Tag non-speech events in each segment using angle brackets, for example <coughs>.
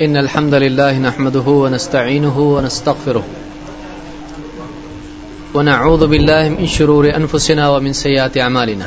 إن الحمد لله نحمده ونستعينه ونستغفره ونعوذ بالله من شرور أنفسنا ومن سيئات أعمالنا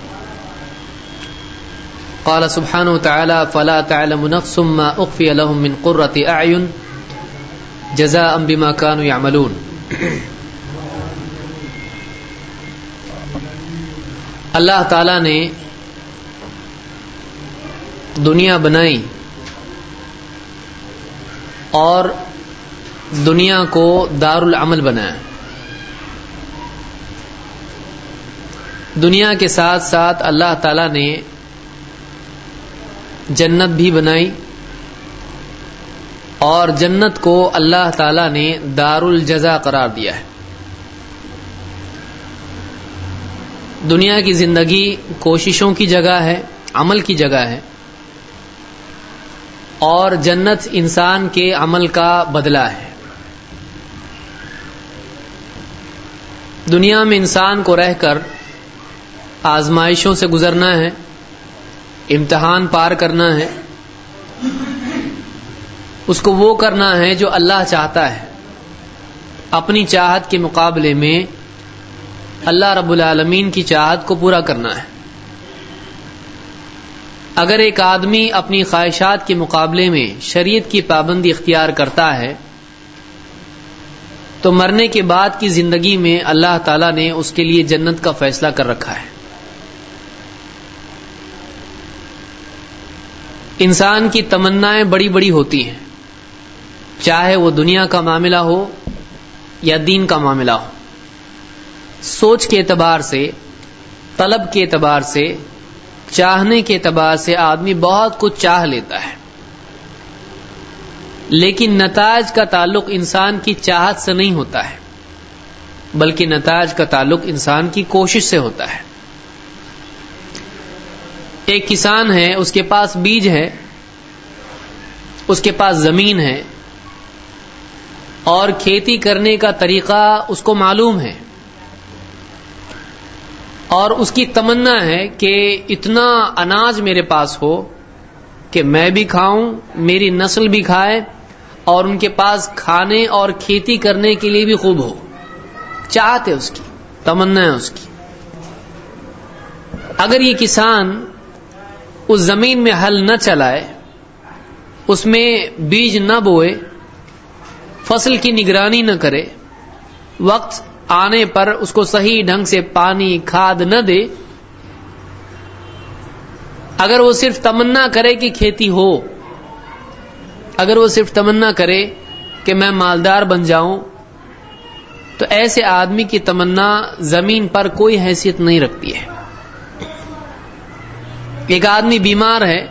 قال سبحانه وتعالى فلا تعلم نفس ما أخفي لهم من قرة أعين جزاء بما كانوا يعملون. اللہ تعالی نے دنیا بنائی اور دنیا کو دار العمل بنایا۔ دنیا کے ساتھ ساتھ اللہ تعالی نے جنت بھی بنائی اور جنت کو اللہ تعالی نے دار الجزا قرار دیا ہے۔ دنیا کی زندگی کوششوں کی جگہ ہے، عمل کی جگہ ہے۔ اور جنت انسان کے عمل کا بدلہ ہے۔ دنیا میں انسان کو رہ کر آزمائشوں سے گزرنا ہے۔ امتحان پار کرنا ہے، اس کو وہ کرنا ہے جو اللہ چاہتا ہے۔ اپنی چاہت کے مقابلے میں اللہ رب العالمین کی چاہت کو پورا کرنا ہے۔ اگر ایک آدمی اپنی خواہشات کے مقابلے میں شریعت کی پابندی اختیار کرتا ہے، تو مرنے کے بعد کی زندگی میں اللہ تعالی نے اس کے لیے جنت کا فیصلہ کر رکھا ہے۔ انسان کی تمنائیں بڑی بڑی ہوتی ہیں۔ چاہے وہ دنیا کا معاملہ ہو یا دین کا معاملہ ہو۔ سوچ کے اعتبار سے، طلب کے اعتبار سے، چاہنے کے اعتبار سے آدمی بہت کچھ چاہ لیتا ہے۔ لیکن نتاج کا تعلق انسان کی چاہت سے نہیں ہوتا ہے، بلکہ نتاج کا تعلق انسان کی کوشش سے ہوتا ہے۔ ایک کسان ہے، اس کے پاس بیج ہے، اس کے پاس زمین ہے، اور کھیتی کرنے کا طریقہ اس کو معلوم ہے۔ اور اس کی تمنا ہے کہ اتنا اناج میرے پاس ہو کہ میں بھی کھاؤں، میری نسل بھی کھائے، اور ان کے پاس کھانے اور کھیتی کرنے کے لیے بھی خوب ہو۔ چاہتے اس کی، تمنا ہے اس کی۔ اگر یہ کسان اس زمین میں ہل نہ چلائے، اس میں بیج نہ بوئے، فصل کی نگرانی نہ کرے، وقت آنے پر اس کو صحیح ڈھنگ سے پانی، کھاد نہ دے۔ اگر وہ صرف تمنا کرے کہ کھیتی ہو، اگر وہ صرف تمنا کرے کہ میں مالدار بن جاؤں، تو ایسے آدمی کی تمنا زمین پر کوئی حیثیت نہیں رکھتی ہے۔ ایک آدمی بیمار ہے،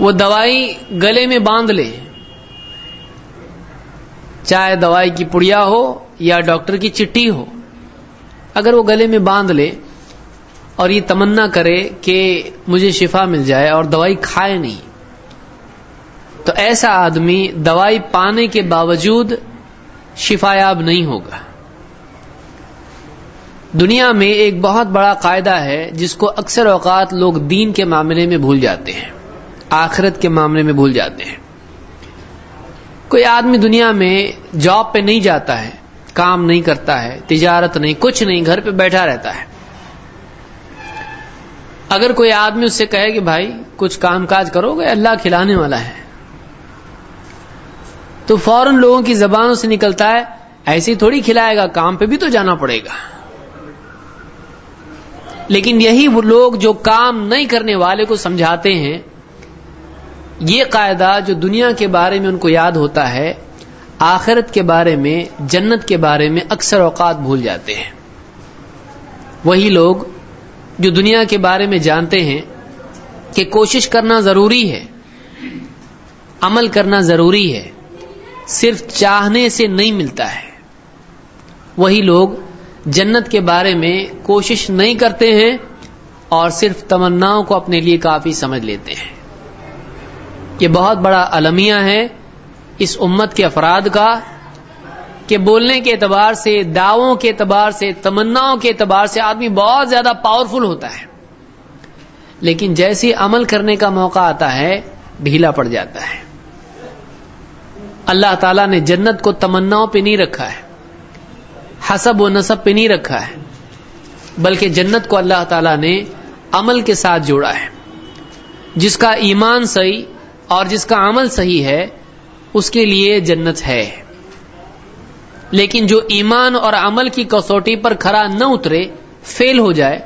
وہ دوائی گلے میں باندھ لے۔ چاہے دوائی کی پڑیا ہو یا ڈاکٹر کی چٹھی ہو، اگر وہ گلے میں باندھ لے اور یہ تمنا کرے کہ مجھے شفا مل جائے اور دوائی کھائے نہیں، تو ایسا آدمی دوائی پانے کے باوجود شفایاب نہیں ہوگا۔ دنیا میں ایک بہت بڑا قاعدہ ہے جس کو اکثر اوقات لوگ دین کے معاملے میں بھول جاتے ہیں، آخرت کے معاملے میں بھول جاتے ہیں۔ کوئی آدمی دنیا میں جاب پہ نہیں جاتا ہے، کام نہیں کرتا ہے، تجارت نہیں، کچھ نہیں، گھر پہ بیٹھا رہتا ہے۔ اگر کوئی آدمی اس سے کہے کہ بھائی، کچھ کام کاج کرو گے، اللہ کھلانے والا ہے۔ تو فوراً لوگوں کی زبانوں سے نکلتا ہے، ایسے ہی تھوڑی کھلائے گا، کام پہ بھی تو جانا پڑے گا۔ لیکن یہی وہ لوگ جو کام نہیں کرنے والے کو سمجھاتے ہیں، یہ قاعدہ جو دنیا کے بارے میں ان کو یاد ہوتا ہے، آخرت کے بارے میں، جنت کے بارے میں اکثر اوقات بھول جاتے ہیں۔ وہی لوگ جو دنیا کے بارے میں جانتے ہیں کہ کوشش کرنا ضروری ہے، عمل کرنا ضروری ہے، صرف چاہنے سے نہیں ملتا ہے۔ وہی لوگ جنت کے بارے میں کوشش نہیں کرتے ہیں اور صرف تمناؤں کو اپنے لیے کافی سمجھ لیتے ہیں۔ یہ بہت بڑا المیہ ہے اس امت کے افراد کا کہ بولنے کے اعتبار سے، دعووں کے اعتبار سے، تمناؤں کے اعتبار سے آدمی بہت زیادہ پاورفل ہوتا ہے۔ لیکن جیسے عمل کرنے کا موقع آتا ہے، ڈھیلا پڑ جاتا ہے۔ اللہ تعالیٰ نے جنت کو تمناؤں پہ نہیں رکھا ہے۔ حسب و نصب پہ نہیں رکھا ہے، بلکہ جنت کو اللہ تعالیٰ نے عمل کے ساتھ جوڑا ہے۔ جس کا ایمان صحیح اور جس کا عمل صحیح ہے، اس کے لیے جنت ہے۔ لیکن جو ایمان اور عمل کی کسوٹی پر کھڑا نہ اترے، فیل ہو جائے،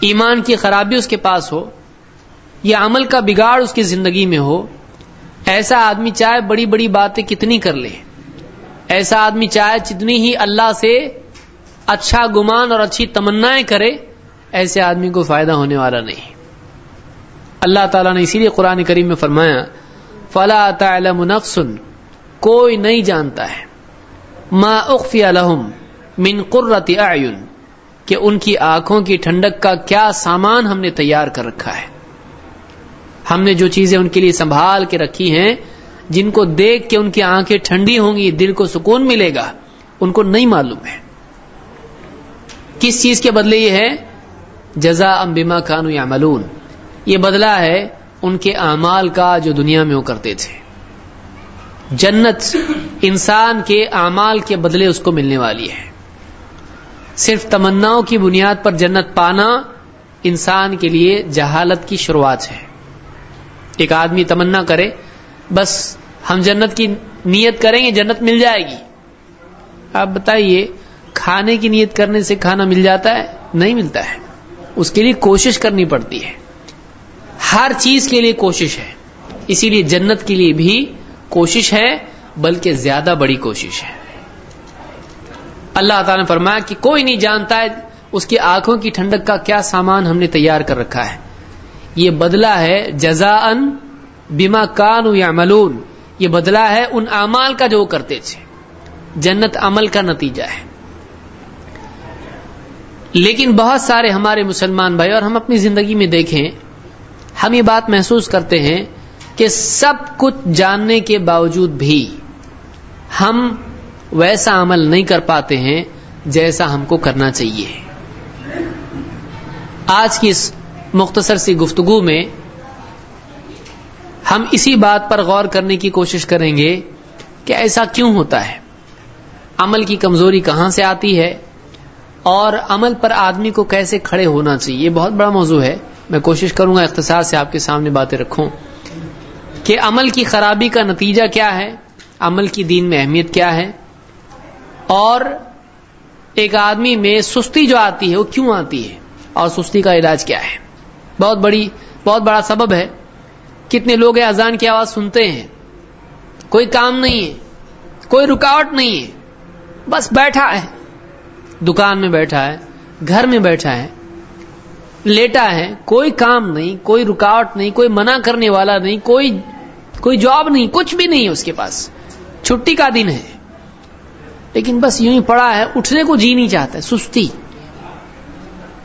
ایمان کی خرابی اس کے پاس ہو، یا عمل کا بگاڑ اس کی زندگی میں ہو، ایسا آدمی چاہے بڑی بڑی باتیں کتنی کر لے۔ ایسا آدمی چاہے جتنی ہی اللہ سے اچھا گمان اور اچھی تمنا کرے، ایسے آدمی کو فائدہ ہونے والا نہیں۔ اللہ تعالیٰ نے اسی لیے قرآن کریم میں فرمایا، فلا تعلم نفس کوئی نہیں جانتا ہے۔ ما اخفی لهم من قرۃ اعین کہ ان کی آنکھوں کی ٹھنڈک کا کیا سامان ہم نے تیار کر رکھا ہے۔ ہم نے جو چیزیں ان کے لیے سنبھال کے رکھی ہیں جن کو دیکھ کے ان کی آنکھیں ٹھنڈی ہوں گی، دل کو سکون ملے گا، ان کو نہیں معلوم ہے۔ کس چیز کے بدلے یہ ہے؟ جزا ام بما کانو یعملون۔ یہ بدلہ ہے ان کے اعمال کا جو دنیا میں وہ کرتے تھے۔ جنت انسان کے اعمال کے بدلے اس کو ملنے والی ہے۔ صرف تمناؤں کی بنیاد پر جنت پانا انسان کے لیے جہالت کی شروعات ہے۔ ایک آدمی تمنا کرے، بس ہم جنت کی نیت کریں گے، جنت مل جائے گی۔ آپ بتائیے، کھانے کی نیت کرنے سے کھانا مل جاتا ہے؟ نہیں ملتا ہے۔ اس کے لیے کوشش کرنی پڑتی ہے۔ ہر چیز کے لیے کوشش ہے۔ اسی لیے جنت کے لیے بھی کوشش ہے، بلکہ زیادہ بڑی کوشش ہے۔ اللہ تعالیٰ نے فرمایا کہ کوئی نہیں جانتا ہے اس کی آنکھوں کی ٹھنڈک کا کیا سامان ہم نے تیار کر رکھا ہے۔ یہ بدلہ ہے جزا ان بیما کان یا ملون یہ بدلہ ہے ان اعمال کا جو وہ کرتے تھے۔ جنت عمل کا نتیجہ ہے۔ لیکن بہت سارے ہمارے مسلمان بھائی اور ہم اپنی زندگی میں دیکھیں، ہم یہ بات محسوس کرتے ہیں کہ سب کچھ جاننے کے باوجود بھی ہم ویسا عمل نہیں کر پاتے ہیں جیسا ہم کو کرنا چاہیے۔ آج کی اس مختصر سی گفتگو میں ہم اسی بات پر غور کرنے کی کوشش کریں گے کہ ایسا کیوں ہوتا ہے؟ عمل کی کمزوری کہاں سے آتی ہے؟ اور عمل پر آدمی کو کیسے کھڑے ہونا چاہیے؟ یہ بہت بڑا موضوع ہے۔ میں کوشش کروں گا اختصار سے آپ کے سامنے باتیں رکھوں۔ کہ عمل کی خرابی کا نتیجہ کیا ہے؟ عمل کی دین میں اہمیت کیا ہے؟ اور ایک آدمی میں سستی جو آتی ہے، وہ کیوں آتی ہے؟ اور سستی کا علاج کیا ہے؟ بہت بڑی، بہت بڑا سبب ہے۔ کتنے لوگ اذان کی آواز سنتے ہیں کوئی کام نہیں ہے، کوئی رکاوٹ نہیں ہے، بس بیٹھا ہے۔ دکان میں بیٹھا ہے، گھر میں بیٹھا ہے، لیٹا ہے، کوئی کام نہیں، کوئی رکاوٹ نہیں، کوئی منع کرنے والا نہیں، کوئی کوئی جاب نہیں، کچھ بھی نہیں ہے اس کے پاس۔ چھٹی کا دن ہے۔ لیکن بس یوں ہی پڑا ہے، اٹھنے کو جی نہیں چاہتا ہے سستی۔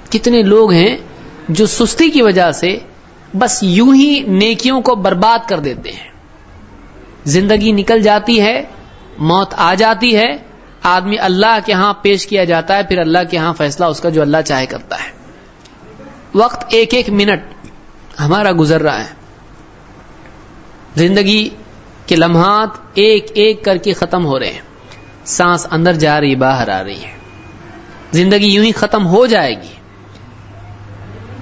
کتنے لوگ ہیں جو سستی کی وجہ سے بس یوں ہی نیکیوں کو برباد کر دیتے ہیں۔ زندگی نکل جاتی ہے، موت آ جاتی ہے، آدمی اللہ کے ہاں پیش کیا جاتا ہے، پھر اللہ کے ہاں فیصلہ اس کا جو اللہ چاہے کرتا ہے۔ وقت ایک ایک منٹ ہمارا گزر رہا ہے۔ زندگی کے لمحات ایک ایک کر کے ختم ہو رہے ہیں۔ سانس اندر جا رہی، باہر آ رہی ہے۔ زندگی یوں ہی ختم ہو جائے گی۔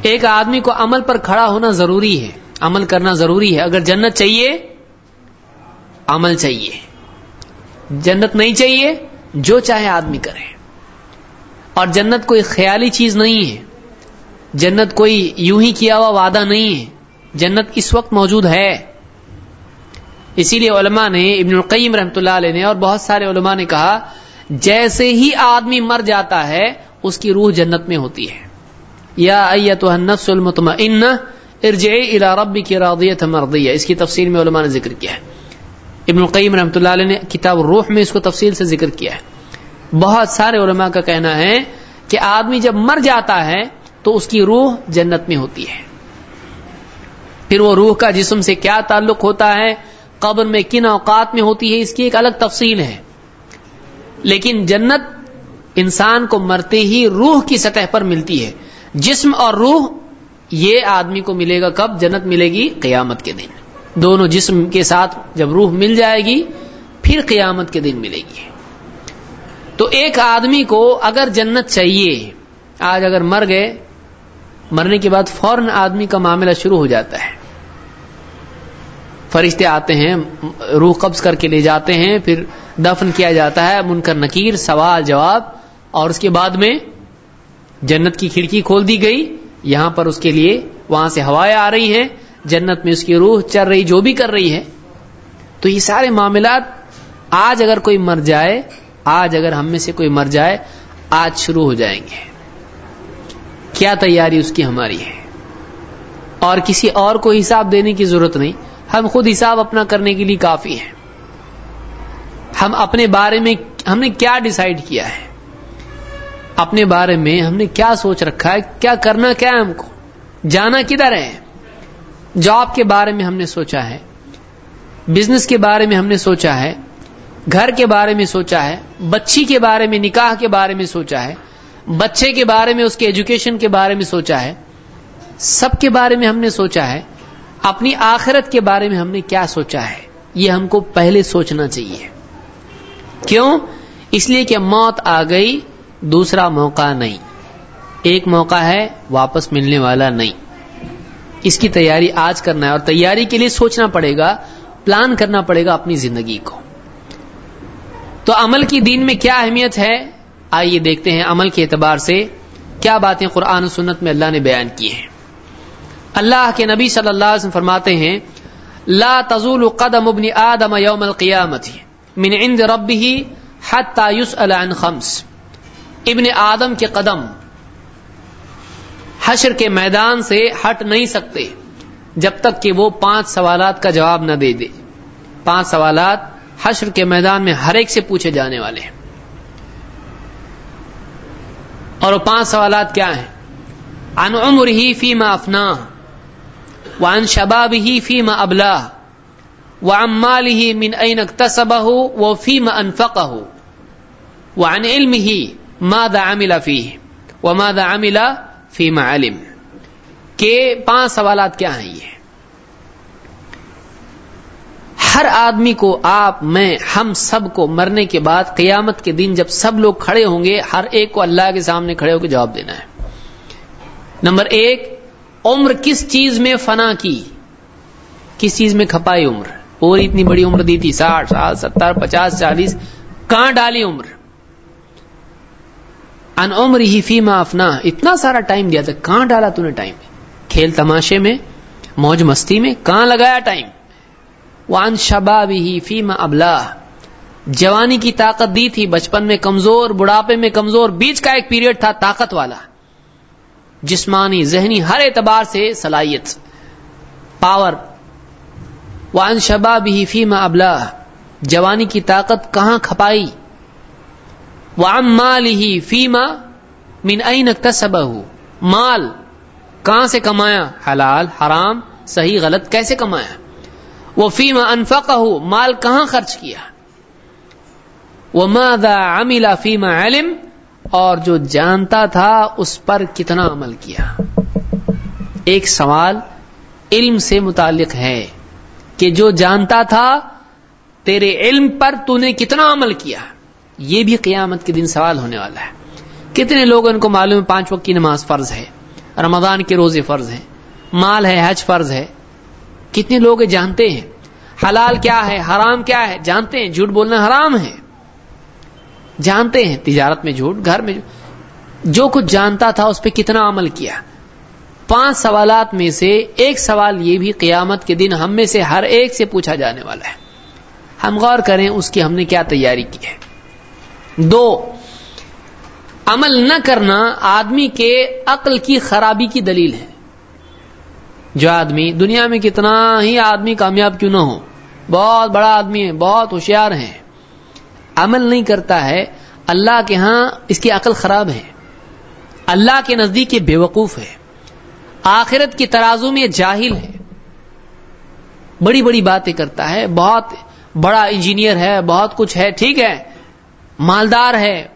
ایک آدمی کو عمل پر کھڑا ہونا ضروری ہے، عمل کرنا ضروری ہے۔ اگر جنت چاہیے، عمل چاہیے۔ جنت نہیں چاہیے، جو چاہے آدمی کرے۔ اور جنت کوئی خیالی چیز نہیں ہے۔ جنت کوئی یوں ہی کیا ہوا وعدہ نہیں ہے۔ جنت اس وقت موجود ہے۔ اسی لیے علماء نے ابن القیم رحمۃ اللہ علیہ نے اور بہت سارے علماء نے کہا، جیسے ہی آدمی مر جاتا ہے، اس کی روح جنت میں ہوتی ہے۔ یا النفس المطمئنہ، ارجعی الى ربک راضیت مرضیہ۔ اس کی تفصیل میں علماء نے ذکر کیا ہے۔ ابن القیم رحمۃ اللہ علیہ نے کتاب روح میں اس کو تفصیل سے ذکر کیا ہے۔ بہت سارے علماء کا کہنا ہے کہ آدمی جب مر جاتا ہے تو اس کی روح جنت میں ہوتی ہے۔ پھر وہ روح کا جسم سے کیا تعلق ہوتا ہے؟ قبر میں کن اوقات میں ہوتی ہے؟ اس کی ایک الگ تفصیل ہے۔ لیکن جنت انسان کو مرتے ہی روح کی سطح پر ملتی ہے۔ جسم اور روح، یہ آدمی کو ملے گا کب؟ جنت ملے گی قیامت کے دن۔ دونوں جسم کے ساتھ جب روح مل جائے گی، پھر قیامت کے دن ملے گی۔ تو ایک آدمی کو اگر جنت چاہیے، آج اگر مر گئے، مرنے کے بعد فوراً آدمی کا معاملہ شروع ہو جاتا ہے۔ فرشتے آتے ہیں، روح قبض کر کے لے جاتے ہیں، پھر دفن کیا جاتا ہے، منکر نکیر، سوال، جواب، اور اس کے بعد میں جنت کی کھڑکی کھول دی گئی، یہاں پر اس کے لیے وہاں سے ہوائیں آ رہی ہیں، جنت میں اس کی روح چل رہی، جو بھی کر رہی ہے تو یہ سارے معاملات آج اگر کوئی مر جائے، آج اگر ہم میں سے کوئی مر جائے، آج شروع ہو جائیں گے۔ کیا تیاری اس کی ہماری ہے؟ اور کسی اور کو حساب دینے کی ضرورت نہیں، ہم خود حساب اپنا کرنے کے لیے کافی ہے ہم اپنے بارے میں ہم نے کیا ڈیسائیڈ کیا ہے؟ اپنے بارے میں ہم نے کیا سوچ رکھا ہے، کیا کرنا، کیا ہے ہم کو؟ جانا کدھر ہے؟ جاب کے بارے میں ہم نے سوچا ہے بزنس کے بارے میں ہم نے سوچا ہے، گھر کے بارے میں سوچا ہے، بچی کے بارے میں، نکاح کے بارے میں سوچا ہے، بچے کے بارے میں، اس کے ایجوکیشن کے بارے میں سوچا ہے، سب کے بارے میں ہم نے سوچا ہے، اپنی آخرت کے بارے میں ہم نے کیا سوچا ہے؟ یہ ہم کو پہلے سوچنا چاہیے۔ کیوں؟ اس لیے کہ موت آ گئی دوسرا موقع نہیں۔ ایک موقع ہے واپس ملنے والا نہیں۔ اس کی تیاری آج کرنا ہے اور تیاری کے لیے سوچنا پڑے گا، پلان کرنا پڑے گا اپنی زندگی کو۔ تو عمل کی دین میں کیا اہمیت ہے؟ آئیے دیکھتے ہیں عمل کے اعتبار سے کیا باتیں قرآن و سنت میں اللہ نے بیان کی ہیں۔ اللہ کے نبی صلی اللہ علیہ وسلم فرماتے ہیں، لا تزول قدم ابن آدم یوم القیامت من عند ربه حتى يسأل عن خمس۔ ابن آدم کے قدم حشر کے میدان سے ہٹ نہیں سکتے، جب تک کہ وہ پانچ سوالات کا جواب نہ دے دے۔ پانچ سوالات حشر کے میدان میں ہر ایک سے پوچھے جانے والے ہیں۔ اور وہ پانچ سوالات کیا ہیں؟ ان عمر ہی فیما افنا وان شباب ہی فیما ابلا و امال ہی من این تصبہ وہ فیم انفق ہو وان علم ہی ماد فی و ماد عاملہ فیم علم کے پانچ سوالات کیا ہیں یہ؟ ہر آدمی کو آپ، میں، ہم سب کو مرنے کے بعد، قیامت کے دن جب سب لوگ کھڑے ہوں گے، ہر ایک کو اللہ کے سامنے کھڑے ہو کے جواب دینا ہے۔ نمبر ایک، عمر کس چیز میں فنا کی؟ کس چیز میں کھپائی عمر؟ پوری اتنی بڑی عمر دی تھی، ساٹھ سال ستر، پچاس، چالیس، کہاں ڈالی عمر؟ ان عمر ہی فیما افنا اتنا سارا ٹائم دیا تھا. کہاں ڈالا تو نے ٹائم کھیل تماشے میں، موج مستی میں، کہاں لگایا ٹائم وان شباب ہی فیم ابلا جوانی کی طاقت دی تھی، بچپن میں کمزور، بڑھاپے میں کمزور، بیچ کا ایک پیریڈ تھا طاقت والا. جسمانی، ذہنی، ہر اعتبار سے صلاحیت. پاور وان شباب ہی فیم ابلا جوانی کی طاقت کہاں کھپائی؟ وام مال ہی فیما من این تصب مال. کہاں سے کمایا؟ حلال، حرام، صحیح، غلط، کیسے کمایا؟ وہ فیم انفق ہو مال کہاں خرچ کیا؟ وہ مادا عملہ فیما علم؟ اور جو جانتا تھا، اس پر کتنا عمل کیا؟ ایک سوال علم سے متعلق ہے کہ جو جانتا تھا، تیرے علم پر تو نے کتنا عمل کیا؟ یہ بھی قیامت کے دن سوال ہونے والا ہے۔ کتنے لوگ ان کو معلوم ہے پانچ وقت کی نماز فرض ہے، رمضان کے روزے فرض ہیں، مال ہے، حج فرض ہے۔ کتنے لوگ جانتے ہیں، حلال کیا ہے، حرام کیا ہے، جانتے ہیں، جھوٹ بولنا حرام ہے۔ جانتے ہیں، تجارت میں جھوٹ، گھر میں جو کچھ جانتا تھا اس پہ کتنا عمل کیا۔ پانچ سوالات میں سے ایک سوال یہ بھی قیامت کے دن ہم میں سے ہر ایک سے پوچھا جانے والا ہے۔ ہم غور کریں اس کی ہم نے کیا تیاری کی ہے۔ دو، عمل نہ کرنا آدمی کے عقل کی خرابی کی دلیل ہے۔ جو آدمی دنیا میں کتنا ہی آدمی کامیاب کیوں نہ ہو، بہت بڑا آدمی ہے، بہت ہوشیار ہے عمل نہیں کرتا ہے، اللہ کے ہاں اس کی عقل خراب ہے۔ اللہ کے نزدیک یہ بے وقوف ہے۔ آخرت کی ترازو میں جاہل ہے۔ بڑی بڑی باتیں کرتا ہے، بہت بڑا انجینئر ہے، بہت کچھ ہے، ٹھیک ہے۔ مالدار ہے،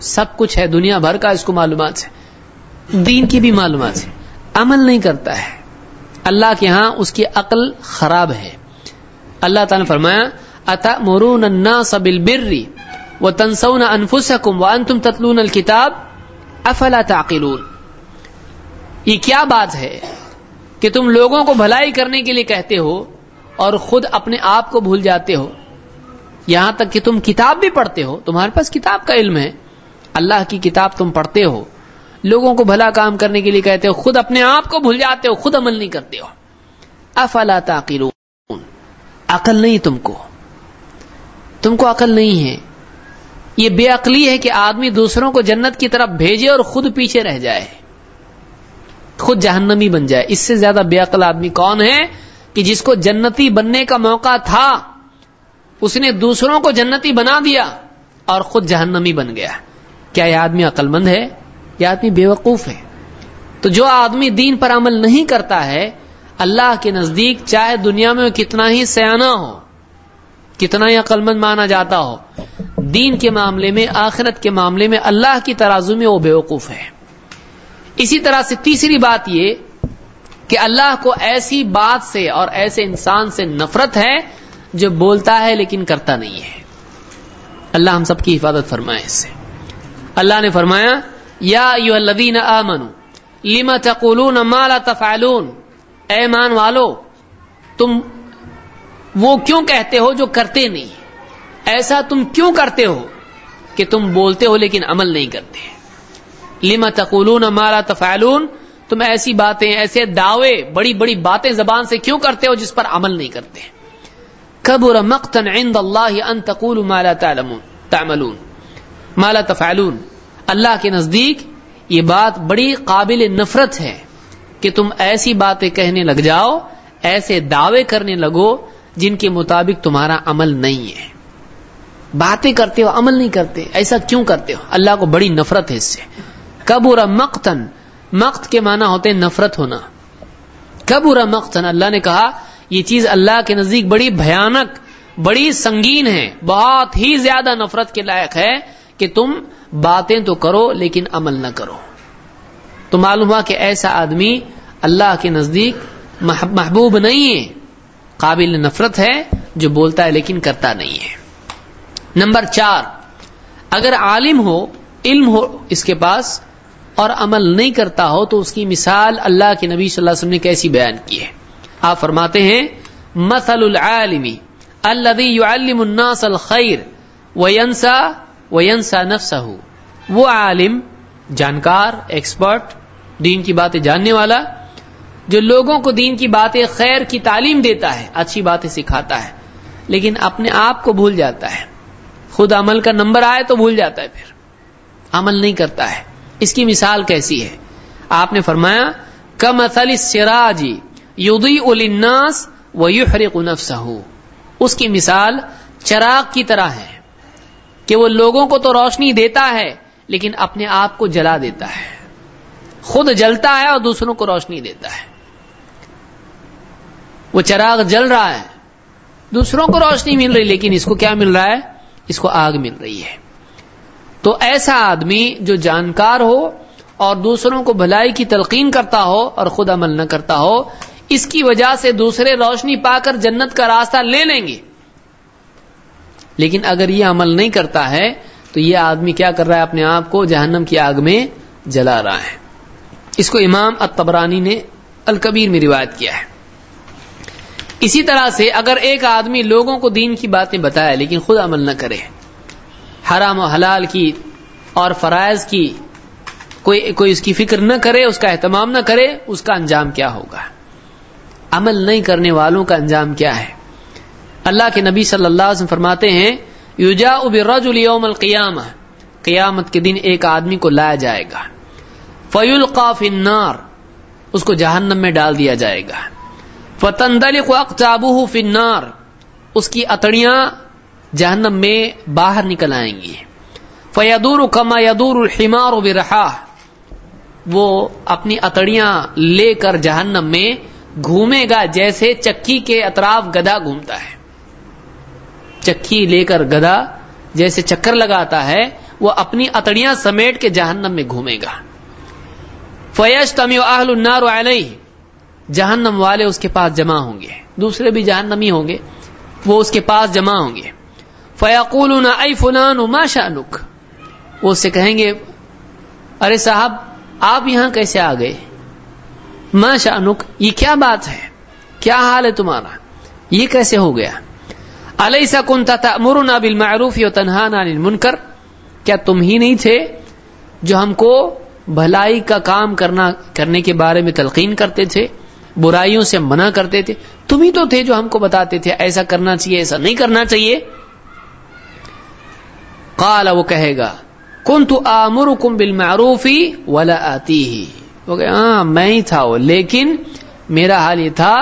سب کچھ ہے، دنیا بھر کا اس کو معلومات ہے۔ دین کی بھی معلومات ہے۔ عمل نہیں کرتا ہے۔ اللہ کے ہاں اس کی عقل خراب ہے۔ اللہ تعالیٰ نے فرمایا اتا مرون سبل برری وہ تنسون انفس حکم و تم تتلون الکتاب افلا تعقلون۔ یہ کیا بات ہے کہ تم لوگوں کو بھلائی کرنے کے لیے کہتے ہو اور خود اپنے آپ کو بھول جاتے ہو؟ یہاں تک کہ تم کتاب بھی پڑھتے ہو، تمہارے پاس کتاب کا علم ہے۔ اللہ کی کتاب تم پڑھتے ہو۔ لوگوں کو بھلا کام کرنے کے لیے کہتے ہو، خود اپنے آپ کو بھول جاتے ہو، خود عمل نہیں کرتے ہو۔ افلا تعقلون؟ عقل نہیں تم کو۔ تم کو عقل نہیں ہے۔ یہ بے عقلی ہے کہ آدمی دوسروں کو جنت کی طرف بھیجے اور خود پیچھے رہ جائے۔ خود جہنمی بن جائے۔ اس سے زیادہ بے عقل آدمی کون ہے کہ جس کو جنتی بننے کا موقع تھا۔ اس نے دوسروں کو جنتی بنا دیا اور خود جہنمی بن گیا۔ کیا یہ آدمی عقل مند ہے؟ یہ آدمی بے وقوف ہے۔ تو جو آدمی دین پر عمل نہیں کرتا ہے، اللہ کے نزدیک چاہے دنیا میں کتنا ہی سیاح ہو، کتنا ہی عقل مند مانا جاتا ہو، دین کے معاملے میں، آخرت کے معاملے میں اللہ کی ترازو میں وہ بے وقوف ہے۔ اسی طرح سے تیسری بات یہ کہ اللہ کو ایسی بات سے اور ایسے انسان سے نفرت ہے جو بولتا ہے لیکن کرتا نہیں ہے۔ اللہ ہم سب کی حفاظت فرمائے اس سے۔ اللہ نے فرمایا، یا الذین آمنوا لما تقولون ما لا تفعلون؟ اے مان والو، تم وہ کیوں کہتے ہو جو کرتے نہیں؟ ایسا تم کیوں کرتے ہو کہ تم بولتے ہو لیکن عمل نہیں کرتے؟ لما تقولون ما لا تفعلون؟ تم ایسی باتیں، ایسے دعوے، بڑی بڑی باتیں زبان سے کیوں کرتے ہو جس پر عمل نہیں کرتے؟ کبر مقتا عند اللہ ان تقولوا ما لا تعلمون، تعملون، ما لا تفعلون. اللہ کے نزدیک یہ بات بڑی قابل نفرت ہے کہ تم ایسی باتیں کہنے لگ جاؤ، ایسے دعوے کرنے لگو جن کے مطابق تمہارا عمل نہیں ہے۔ باتیں کرتے ہو، عمل نہیں کرتے، ایسا کیوں کرتے ہو؟ اللہ کو بڑی نفرت ہے اس سے۔ کبورا مقتن مقت کے معنی ہوتے نفرت ہونا۔ کبورا مقتن اللہ نے کہا یہ چیز اللہ کے نزدیک بڑی بھیانک، بڑی سنگین ہے، بہت ہی زیادہ نفرت کے لائق ہے کہ تم باتیں تو کرو لیکن عمل نہ کرو۔ تو معلوم ہوا کہ ایسا آدمی اللہ کے نزدیک محبوب نہیں ہے، قابل نفرت ہے، جو بولتا ہے لیکن کرتا نہیں ہے۔ نمبر چار، اگر عالم ہو، علم ہو اس کے پاس اور عمل نہیں کرتا ہو تو اس کی مثال اللہ کے نبی صلی اللہ علیہ وسلم نے کیسی بیان کی ہے؟ آپ فرماتے ہیں، مثل العالمی الذي يعلم الناس الخير وينسى وينسى نفسه۔ وہ عالم، جانکار ایکسپرٹ دین کی باتیں جاننے والا، جو لوگوں کو دین کی باتیں خیر کی تعلیم دیتا ہے، اچھی باتیں سکھاتا ہے، لیکن اپنے آپ کو بھول جاتا ہے۔ خود عمل کا نمبر آئے تو بھول جاتا ہے پھر۔ عمل نہیں کرتا ہے۔ اس کی مثال کیسی ہے؟ آپ نے فرمایا کم اصل سراجی یودی الناس و یحرق نفسہ اس کی مثال چراغ کی طرح ہے کہ وہ لوگوں کو تو روشنی دیتا ہے، لیکن اپنے آپ کو جلا دیتا ہے۔ خود جلتا ہے اور دوسروں کو روشنی دیتا ہے۔ وہ چراغ جل رہا ہے، دوسروں کو روشنی مل رہی، لیکن اس کو کیا مل رہا ہے؟ اس کو آگ مل رہی ہے۔ تو ایسا آدمی جو جانکار ہو اور دوسروں کو بھلائی کی تلقین کرتا ہو اور خود عمل نہ کرتا ہو اس کی وجہ سے دوسرے روشنی پا کر جنت کا راستہ لے لیں گے۔ لیکن اگر یہ عمل نہیں کرتا ہے، تو یہ آدمی کیا کر رہا ہے؟ اپنے آپ کو جہنم کی آگ میں جلا رہا ہے۔ اس کو امام اتبرانی نے الکبیر میں روایت کیا ہے۔ اسی طرح سے اگر ایک آدمی لوگوں کو دین کی باتیں بتائے، لیکن خود عمل نہ کرے، حرام و حلال کی اور فرائض کی، کوئی کوئی اس کی فکر نہ کرے، اس کا اہتمام نہ کرے، اس کا انجام کیا ہوگا؟ عمل نہیں کرنے والوں کا انجام کیا ہے۔ اللہ کے نبی صلی اللہ علیہ وسلم فرماتے ہیں یوجا برجل یوم القیامہ، قیامت کے دن ایک آدمی کو لایا جائے گا۔ فیلقا فی النار، اس کو جہنم میں ڈال دیا جائے گا۔ فتندلق اقتابه فی النار، اس کی اتڑیاں جہنم میں باہر نکل آئیں گی۔ فیدور کما یدور الحمار برحا وہ اپنی اتڑیاں لے کر جہنم میں گھومے گا جیسے چکی کے اطراف گدھا گھومتا ہے۔ چکی لے کر گدھا جیسے چکر لگاتا ہے، وہ اپنی اتڑیاں سمیٹ کے جہنم میں گھومے گا۔ فیش تمی اہل النار علیہ جہنم والے اس کے پاس جمع ہوں گے۔ دوسرے بھی جہنمی ہوں گے۔ وہ اس کے پاس جمع ہوں گے۔ فیقول ائی فلان ما شانک وہ اس سے کہیں گے، ارے صاحب، آپ یہاں کیسے آ گئے؟ ما شانک یہ کیا بات ہے؟ کیا حال ہے تمہارا؟ یہ کیسے ہو گیا؟ علیہ کنت تأمرنا بالمعروف وتنهانا عن المنکر؟ کیا تم ہی نہیں تھے جو ہم کو بھلائی کا کام کرنا، کرنے کے بارے میں تلقین کرتے تھے، برائیوں سے منع کرتے تھے؟ تم ہی تو تھے جو ہم کو بتاتے تھے، ایسا کرنا چاہیے، ایسا نہیں کرنا چاہیے۔ قال، وہ کہے گا کن تو آمر کم بل معروفی ولا آتی ہی وہ کہ ہاں میں ہی تھا وہ. لیکن میرا حال یہ تھا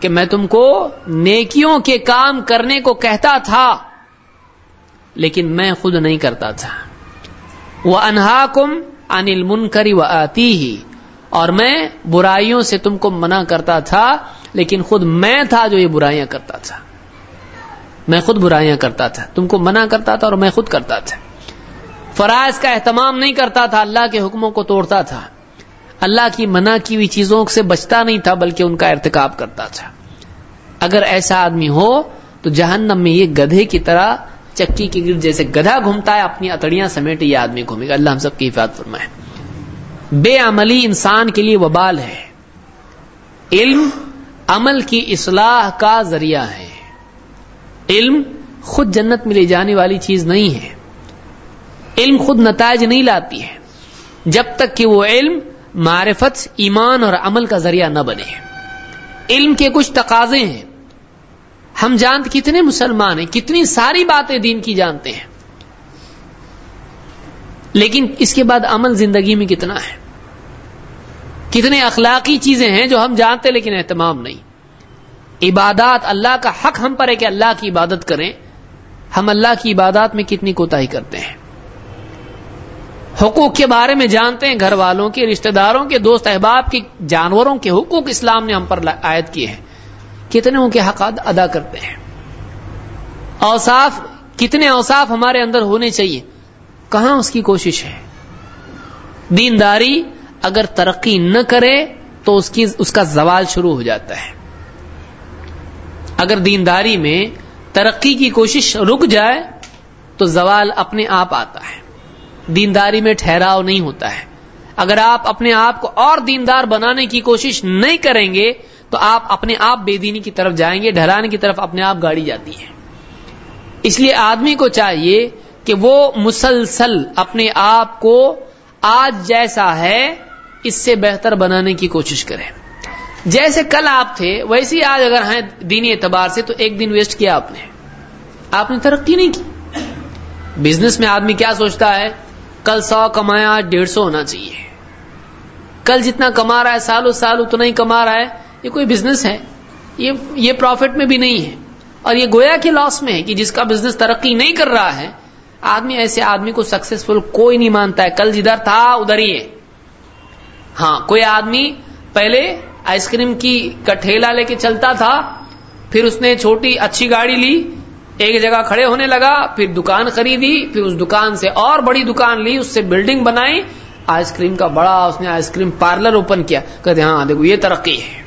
کہ میں تم کو نیکیوں کے کام کرنے کو کہتا تھا، لیکن میں خود نہیں کرتا تھا۔ وہ انہا کم انل منکری و آتی ہی اور میں برائیوں سے تم کو منع کرتا تھا، لیکن خود میں تھا جو یہ برائیاں کرتا تھا۔ میں خود برائیاں کرتا تھا۔ تم کو منع کرتا تھا اور میں خود کرتا تھا۔ فرائض کا اہتمام نہیں کرتا تھا، اللہ کے حکموں کو توڑتا تھا۔ اللہ کی منع کی ہوئی چیزوں سے بچتا نہیں تھا، بلکہ ان کا ارتکاب کرتا تھا۔ اگر ایسا آدمی ہو تو جہنم میں یہ گدھے کی طرح، چکی کے گرد جیسے گدھا گھومتا ہے، اپنی اتڑیاں سمیٹ یہ آدمی گھومے گا۔ اللہ ہم سب کی حفاظت فرمائے۔ بے عملی انسان کے لیے وبال ہے۔ علم عمل کی اصلاح کا ذریعہ ہے۔ علم خود جنت میں لے جانے والی چیز نہیں ہے۔ علم خود نتائج نہیں لاتی ہے۔ جب تک کہ وہ علم معرفت ایمان اور عمل کا ذریعہ نہ بنے۔ علم کے کچھ تقاضے ہیں۔ ہم جانتے کتنے مسلمان ہیں، کتنی ساری باتیں دین کی جانتے ہیں۔ لیکن اس کے بعد عمل زندگی میں کتنا ہے؟ کتنے اخلاقی چیزیں ہیں جو ہم جانتے لیکن اہتمام نہیں۔ عبادات، اللہ کا حق ہم پر ہے کہ اللہ کی عبادت کریں۔ ہم اللہ کی عبادات میں کتنی کوتا کرتے ہیں۔ حقوق کے بارے میں جانتے ہیں گھر والوں کے رشتہ داروں کے دوست احباب کے جانوروں کے حقوق اسلام نے ہم پر عائد کیے ہیں۔ کتنے ان کے حق ادا کرتے ہیں۔ اوصاف، کتنے اوصاف ہمارے اندر ہونے چاہیے۔ کہاں اس کی کوشش ہے؟ دینداری اگر ترقی نہ کرے تو اس کی اس کا زوال شروع ہو جاتا ہے۔ اگر دینداری میں ترقی کی کوشش رک جائے تو زوال اپنے آپ آتا ہے۔ دینداری میں ٹھہراؤ نہیں ہوتا ہے۔ اگر آپ اپنے آپ کو اور دیندار بنانے کی کوشش نہیں کریں گے، تو آپ اپنے آپ بے دینی کی طرف جائیں گے ڈھرانے کی طرف اپنے آپ گاڑی جاتی ہے۔ اس لیے آدمی کو چاہیے کہ وہ مسلسل اپنے آپ کو آج جیسا ہے، اس سے بہتر بنانے کی کوشش کریں جیسے کل آپ تھے، ویسے ہی آج اگر ہیں دینی اعتبار سے، تو ایک دن ویسٹ کیا آپ نے؟ آپ نے ترقی نہیں کی۔ بزنس میں آدمی کیا سوچتا ہے؟ کل سو کمایا آج ڈیڑھ سو ہونا چاہیے۔ کل جتنا کما رہا ہے، سالوں سال اتنا ہی کما رہا ہے، یہ کوئی بزنس ہے۔ یہ یہ پروفٹ میں بھی نہیں ہے۔ اور یہ گویا کے لاس میں ہے کہ جس کا بزنس ترقی نہیں کر رہا ہے، آدمی ایسے آدمی کو سکسیسفل کوئی نہیں مانتا ہے۔ کل جدھر تھا، ادھر ہی ہے۔ ہاں کوئی آدمی پہلے آئس کریم کی کا ٹھیلا لے کے چلتا تھا، پھر اس نے چھوٹی اچھی گاڑی لی ایک جگہ کھڑے ہونے لگا، پھر دکان خریدی، پھر اس دکان سے اور بڑی دکان لی، اس سے بلڈنگ بنائی۔ آئس کریم کا بڑا، اس نے آئس کریم پارلر اوپن کیا۔ کہتے ہاں دیکھو، یہ ترقی ہے۔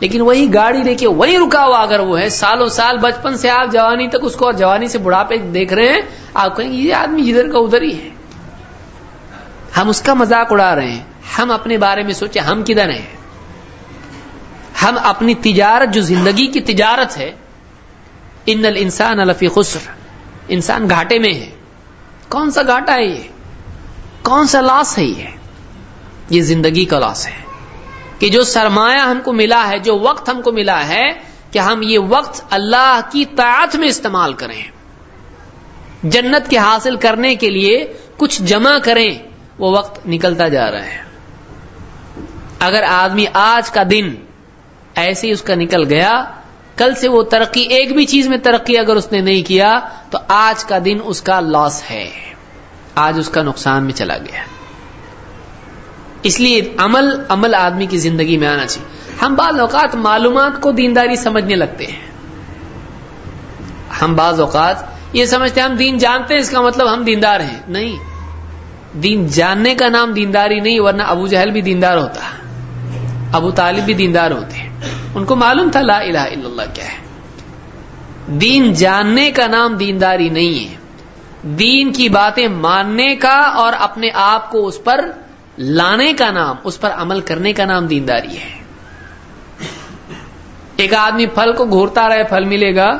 لیکن وہی گاڑی لے کے وہی رکا ہوا اگر وہ ہے، سالوں سال بچپن سے آپ جوانی تک اس کو اور جوانی سے بڑھاپے دیکھ رہے ہیں، آپ کہیں یہ آدمی ادھر کا ادھر ہی ہے۔ ہم اس کا مذاق اڑا رہے ہیں۔ ہم اپنے بارے میں سوچے ہم کدھر ہیں؟ ہم اپنی تجارت، جو زندگی کی تجارت ہے ان الانسان الفی خسر۔ انسان گھاٹے میں ہے۔ کون سا گھاٹا ہے یہ؟ کون سا لاس ہے یہ؟ یہ زندگی کا لاس ہے۔ کہ جو سرمایہ ہم کو ملا ہے، جو وقت ہم کو ملا ہے، کہ ہم یہ وقت اللہ کی طاعت میں استعمال کریں۔ جنت کے حاصل کرنے کے لیے کچھ جمع کریں، وہ وقت نکلتا جا رہا ہے۔ اگر آدمی آج کا دن ایسے ہی اس کا نکل گیا کل سے وہ ترقی، ایک بھی چیز میں ترقی اگر اس نے نہیں کیا، تو آج کا دن اس کا لاس ہے۔ آج اس کا نقصان میں چلا گیا۔ اس لیے عمل عمل آدمی کی زندگی میں آنا چاہیے۔ ہم بعض اوقات معلومات کو دینداری سمجھنے لگتے ہیں۔ ہم بعض اوقات یہ سمجھتے ہیں، ہم دین جانتے ہیں، اس کا مطلب ہم دیندار ہیں۔ نہیں۔ دین جاننے کا نام دینداری نہیں، ورنہ ابو جہل بھی دیندار ہوتا۔ ابو طالب بھی دیندار ہوتے۔ ان کو معلوم تھا لا الہ الا اللہ کیا ہے۔ دین جاننے کا نام دینداری نہیں ہے۔ دین کی باتیں ماننے کا اور اپنے آپ کو اس پر لانے کا نام، اس پر عمل کرنے کا نام دینداری ہے۔ ایک آدمی پھل کو گھورتا رہے، پھل ملے گا۔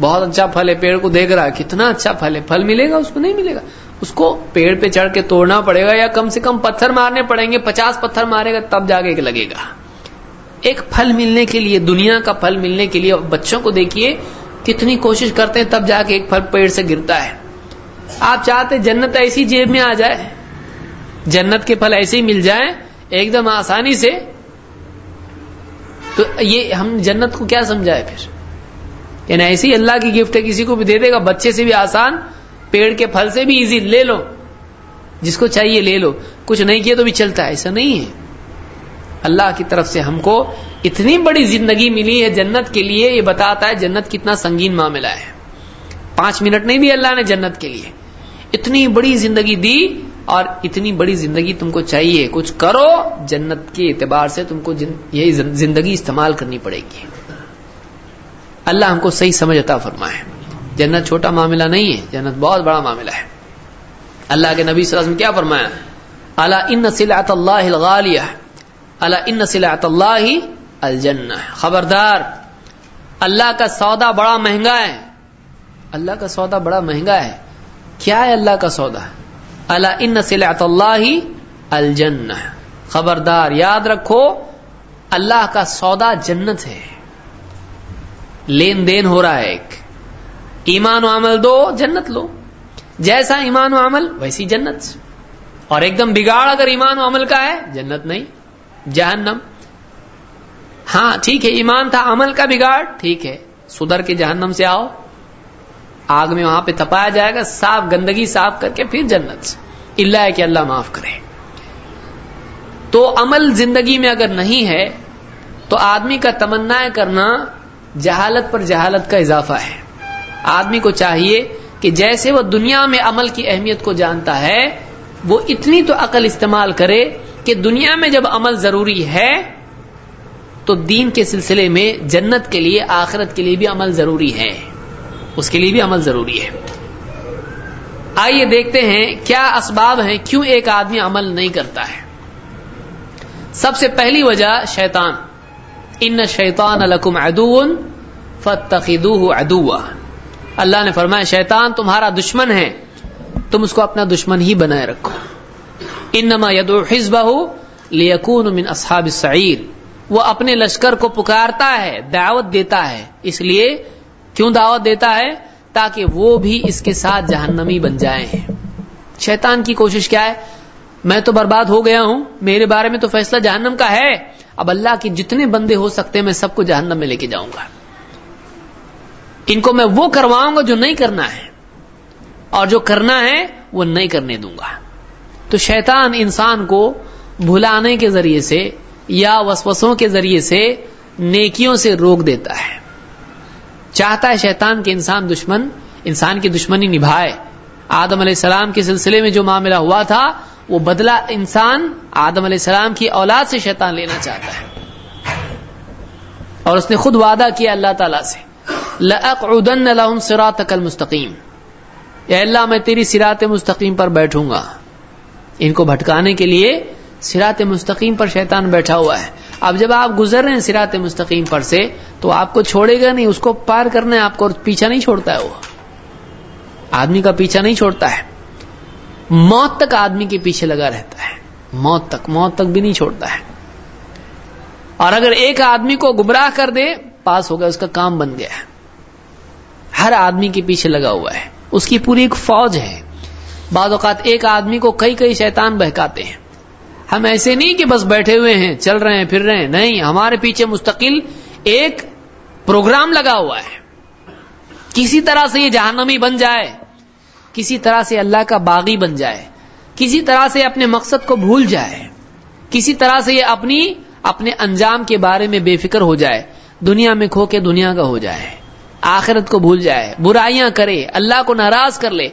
بہت اچھا پھل ہے، پیڑ کو دیکھ رہا ہے، کتنا اچھا پھل ہے۔ پھل ملے گا، اس کو نہیں ملے گا۔ اس کو پیڑ پہ چڑھ کے توڑنا پڑے گا یا کم سے کم پتھر مارنے پڑیں گے، پچاس پتھر مارے گا، تب جا کے لگے گا۔ ایک پھل ملنے کے لیے، دنیا کا پھل ملنے کے لیے بچوں کو دیکھیے، کتنی کوشش کرتے ہیں تب جا کے ایک پھل پیڑ سے گرتا ہے۔ آپ چاہتے جنت ایسی جیب میں آ جائے، جنت کے پھل ایسے ہی مل جائیں، ایک دم آسانی سے، تو یہ ہم جنت کو کیا سمجھائے پھر؟ یعنی ایسی اللہ کی گفٹ ہے، کسی کو بھی دے دے گا، بچے سے بھی آسان، پیڑ کے پھل سے بھی ایزی لے لو، جس کو چاہیے لے لو۔ کچھ نہیں کیا تو بھی چلتا ہے، ایسا نہیں ہے۔ اللہ کی طرف سے ہم کو اتنی بڑی زندگی ملی ہے جنت کے لیے، یہ بتاتا ہے جنت کتنا سنگین معاملہ ہے۔ پانچ منٹ نہیں دی اللہ نے جنت کے لیے۔ اتنی بڑی زندگی دی اور اتنی بڑی زندگی تم کو چاہیے۔ کچھ کرو، جنت کے اعتبار سے تم کو یہی زندگی استعمال کرنی پڑے گی۔ اللہ ہم کو صحیح سمجھ عطا فرمائے۔ جنت چھوٹا معاملہ نہیں ہے، جنت بہت بڑا معاملہ ہے۔ اللہ کے نبی صلی اللہ علیہ وسلم کیا فرمایا؟ اللہ ان سلعت اللہ الغالیہ اللہ ان سلعت اللہ الجنہ۔ خبردار، اللہ کا سودا بڑا مہنگا ہے۔ اللہ کا سودا بڑا مہنگا ہے۔ کیا ہے اللہ کا سودا؟ اللہ ان سلعت اللہ الجنہ۔ خبردار، یاد رکھو، اللہ کا سودا جنت ہے۔ لین دین ہو رہا ہے ایک۔ ایمان و عمل دو، جنت لو۔ جیسا ایمان و عمل، ویسی جنت۔ اور ایک دم بگاڑ اگر ایمان و عمل کا ہے، جنت نہیں۔ جہنم۔ ہاں ٹھیک ہے، ایمان تھا، عمل کا بگاڑ، ٹھیک ہے۔ سدھر کے جہنم سے آؤ۔ آگ میں وہاں پہ تپایا جائے گا، صاف گندگی صاف کر کے پھر جنت اللہ ہے کہ اللہ معاف کرے۔ تو عمل زندگی میں اگر نہیں ہے، تو آدمی کا تمنا کرنا جہالت پر جہالت کا اضافہ ہے۔ آدمی کو چاہیے کہ جیسے وہ دنیا میں عمل کی اہمیت کو جانتا ہے، وہ اتنی تو عقل استعمال کرے کہ دنیا میں جب عمل ضروری ہے، تو دین کے سلسلے میں جنت کے لیے، آخرت کے لیے بھی عمل ضروری ہے۔ اس کے لیے بھی عمل ضروری ہے۔ آئیے دیکھتے ہیں کیا اسباب ہیں، کیوں ایک آدمی عمل نہیں کرتا ہے۔ سب سے پہلی وجہ شیطان۔ ان شیطان الکم ادون فتخو ادوا اللہ نے فرمایا، شیطان تمہارا دشمن ہے، تم اس کو اپنا دشمن ہی بنائے رکھو۔ انما یدعو حزبہ لیکون من اصحاب السعیر۔ وہ اپنے لشکر کو پکارتا ہے، دعوت دیتا ہے۔ اس لیے کیوں دعوت دیتا ہے؟ تاکہ وہ بھی اس کے ساتھ جہنمی بن جائیں۔ شیطان کی کوشش کیا ہے؟ میں تو برباد ہو گیا ہوں۔ میرے بارے میں تو فیصلہ جہنم کا ہے۔ اب اللہ کے جتنے بندے ہو سکتے میں سب کو جہنم میں لے کے جاؤں گا۔ ان کو میں وہ کرواؤں گا جو نہیں کرنا ہے۔ اور جو کرنا ہے، وہ نہیں کرنے دوں گا۔ تو شیطان انسان کو بھلانے کے ذریعے سے یا وسوسوں کے ذریعے سے نیکیوں سے روک دیتا ہے۔ چاہتا ہے شیطان کے انسان دشمن، انسان کی دشمنی نبھائے۔ آدم علیہ السلام کے سلسلے میں جو معاملہ ہوا تھا، وہ بدلہ انسان آدم علیہ السلام کی اولاد سے شیطان لینا چاہتا ہے۔ اور اس نے خود وعدہ کیا اللہ تعالی سے۔ لَأَقْعُدَنَّ لَهُمْ صِرَاطَكَ الْمُسْتَقِيمِ۔ اے اللہ، میں تیری سرات مستقیم پر بیٹھوں گا۔ ان کو بھٹکانے کے لیے سرات مستقیم پر شیطان بیٹھا ہوا ہے۔ اب جب آپ گزر رہے ہیں سرات مستقیم پر سے، تو آپ کو چھوڑے گا نہیں، اس کو پار کرنا ہے، آپ کو پیچھا نہیں چھوڑتا ہے وہ۔ آدمی کا پیچھا نہیں چھوڑتا ہے۔ موت تک آدمی کے پیچھے لگا رہتا ہے۔ موت تک موت تک بھی نہیں چھوڑتا ہے۔ اور اگر ایک آدمی کو گمراہ کر دے، پاس ہو گیا، اس کا کام بن گیا ہر آدمی کے پیچھے لگا ہوا ہے۔ اس کی پوری ایک فوج ہے۔ بعض اوقات ایک آدمی کو کئی کئی شیطان بہکاتے ہیں۔ ہم ایسے نہیں کہ بس بیٹھے ہوئے ہیں، چل رہے ہیں، پھر رہے ہیں۔ نہیں، ہمارے پیچھے مستقل ایک پروگرام لگا ہوا ہے۔ کسی طرح سے یہ جہنمی بن جائے، کسی طرح سے اللہ کا باغی بن جائے، کسی طرح سے اپنے مقصد کو بھول جائے، کسی طرح سے یہ اپنی، اپنے انجام کے بارے میں بے فکر ہو جائے، دنیا میں کھو کے دنیا کا ہو جائے، آخرت کو بھول جائے، برائیاں کرے، اللہ کو ناراض کر لے۔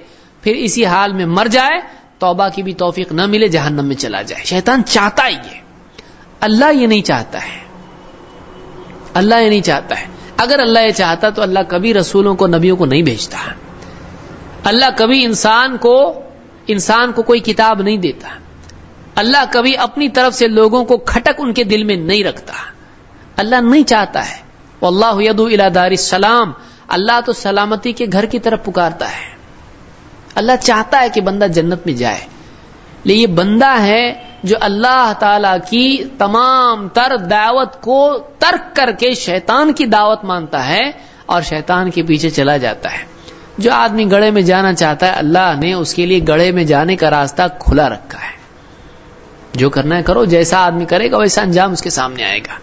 پھر اسی حال میں مر جائے، توبہ کی بھی توفیق نہ ملے، جہنم میں چلا جائے۔ شیطان چاہتا ہی یہ اللہ یہ نہیں چاہتا ہے۔ اللہ یہ نہیں چاہتا ہے۔ اگر اللہ یہ چاہتا تو اللہ کبھی رسولوں کو، نبیوں کو نہیں بھیجتا۔ اللہ کبھی انسان کو انسان کو کوئی کتاب نہیں دیتا۔ اللہ کبھی اپنی طرف سے لوگوں کو کھٹک ان کے دل میں نہیں رکھتا۔ اللہ نہیں چاہتا ہے۔ اللہ یدو دار السلام۔ اللہ تو سلامتی کے گھر کی طرف پکارتا ہے۔ اللہ چاہتا ہے کہ بندہ جنت میں جائے۔ لیکن یہ بندہ ہے جو اللہ تعالی کی تمام تر دعوت کو ترک کر کے شیطان کی دعوت مانتا ہے اور شیطان کے پیچھے چلا جاتا ہے۔ جو آدمی گڑے میں جانا چاہتا ہے، اللہ نے اس کے لیے گڑے میں جانے کا راستہ کھلا رکھا ہے۔ جو کرنا ہے کرو، جیسا آدمی کرے گا، ویسا انجام اس کے سامنے آئے گا۔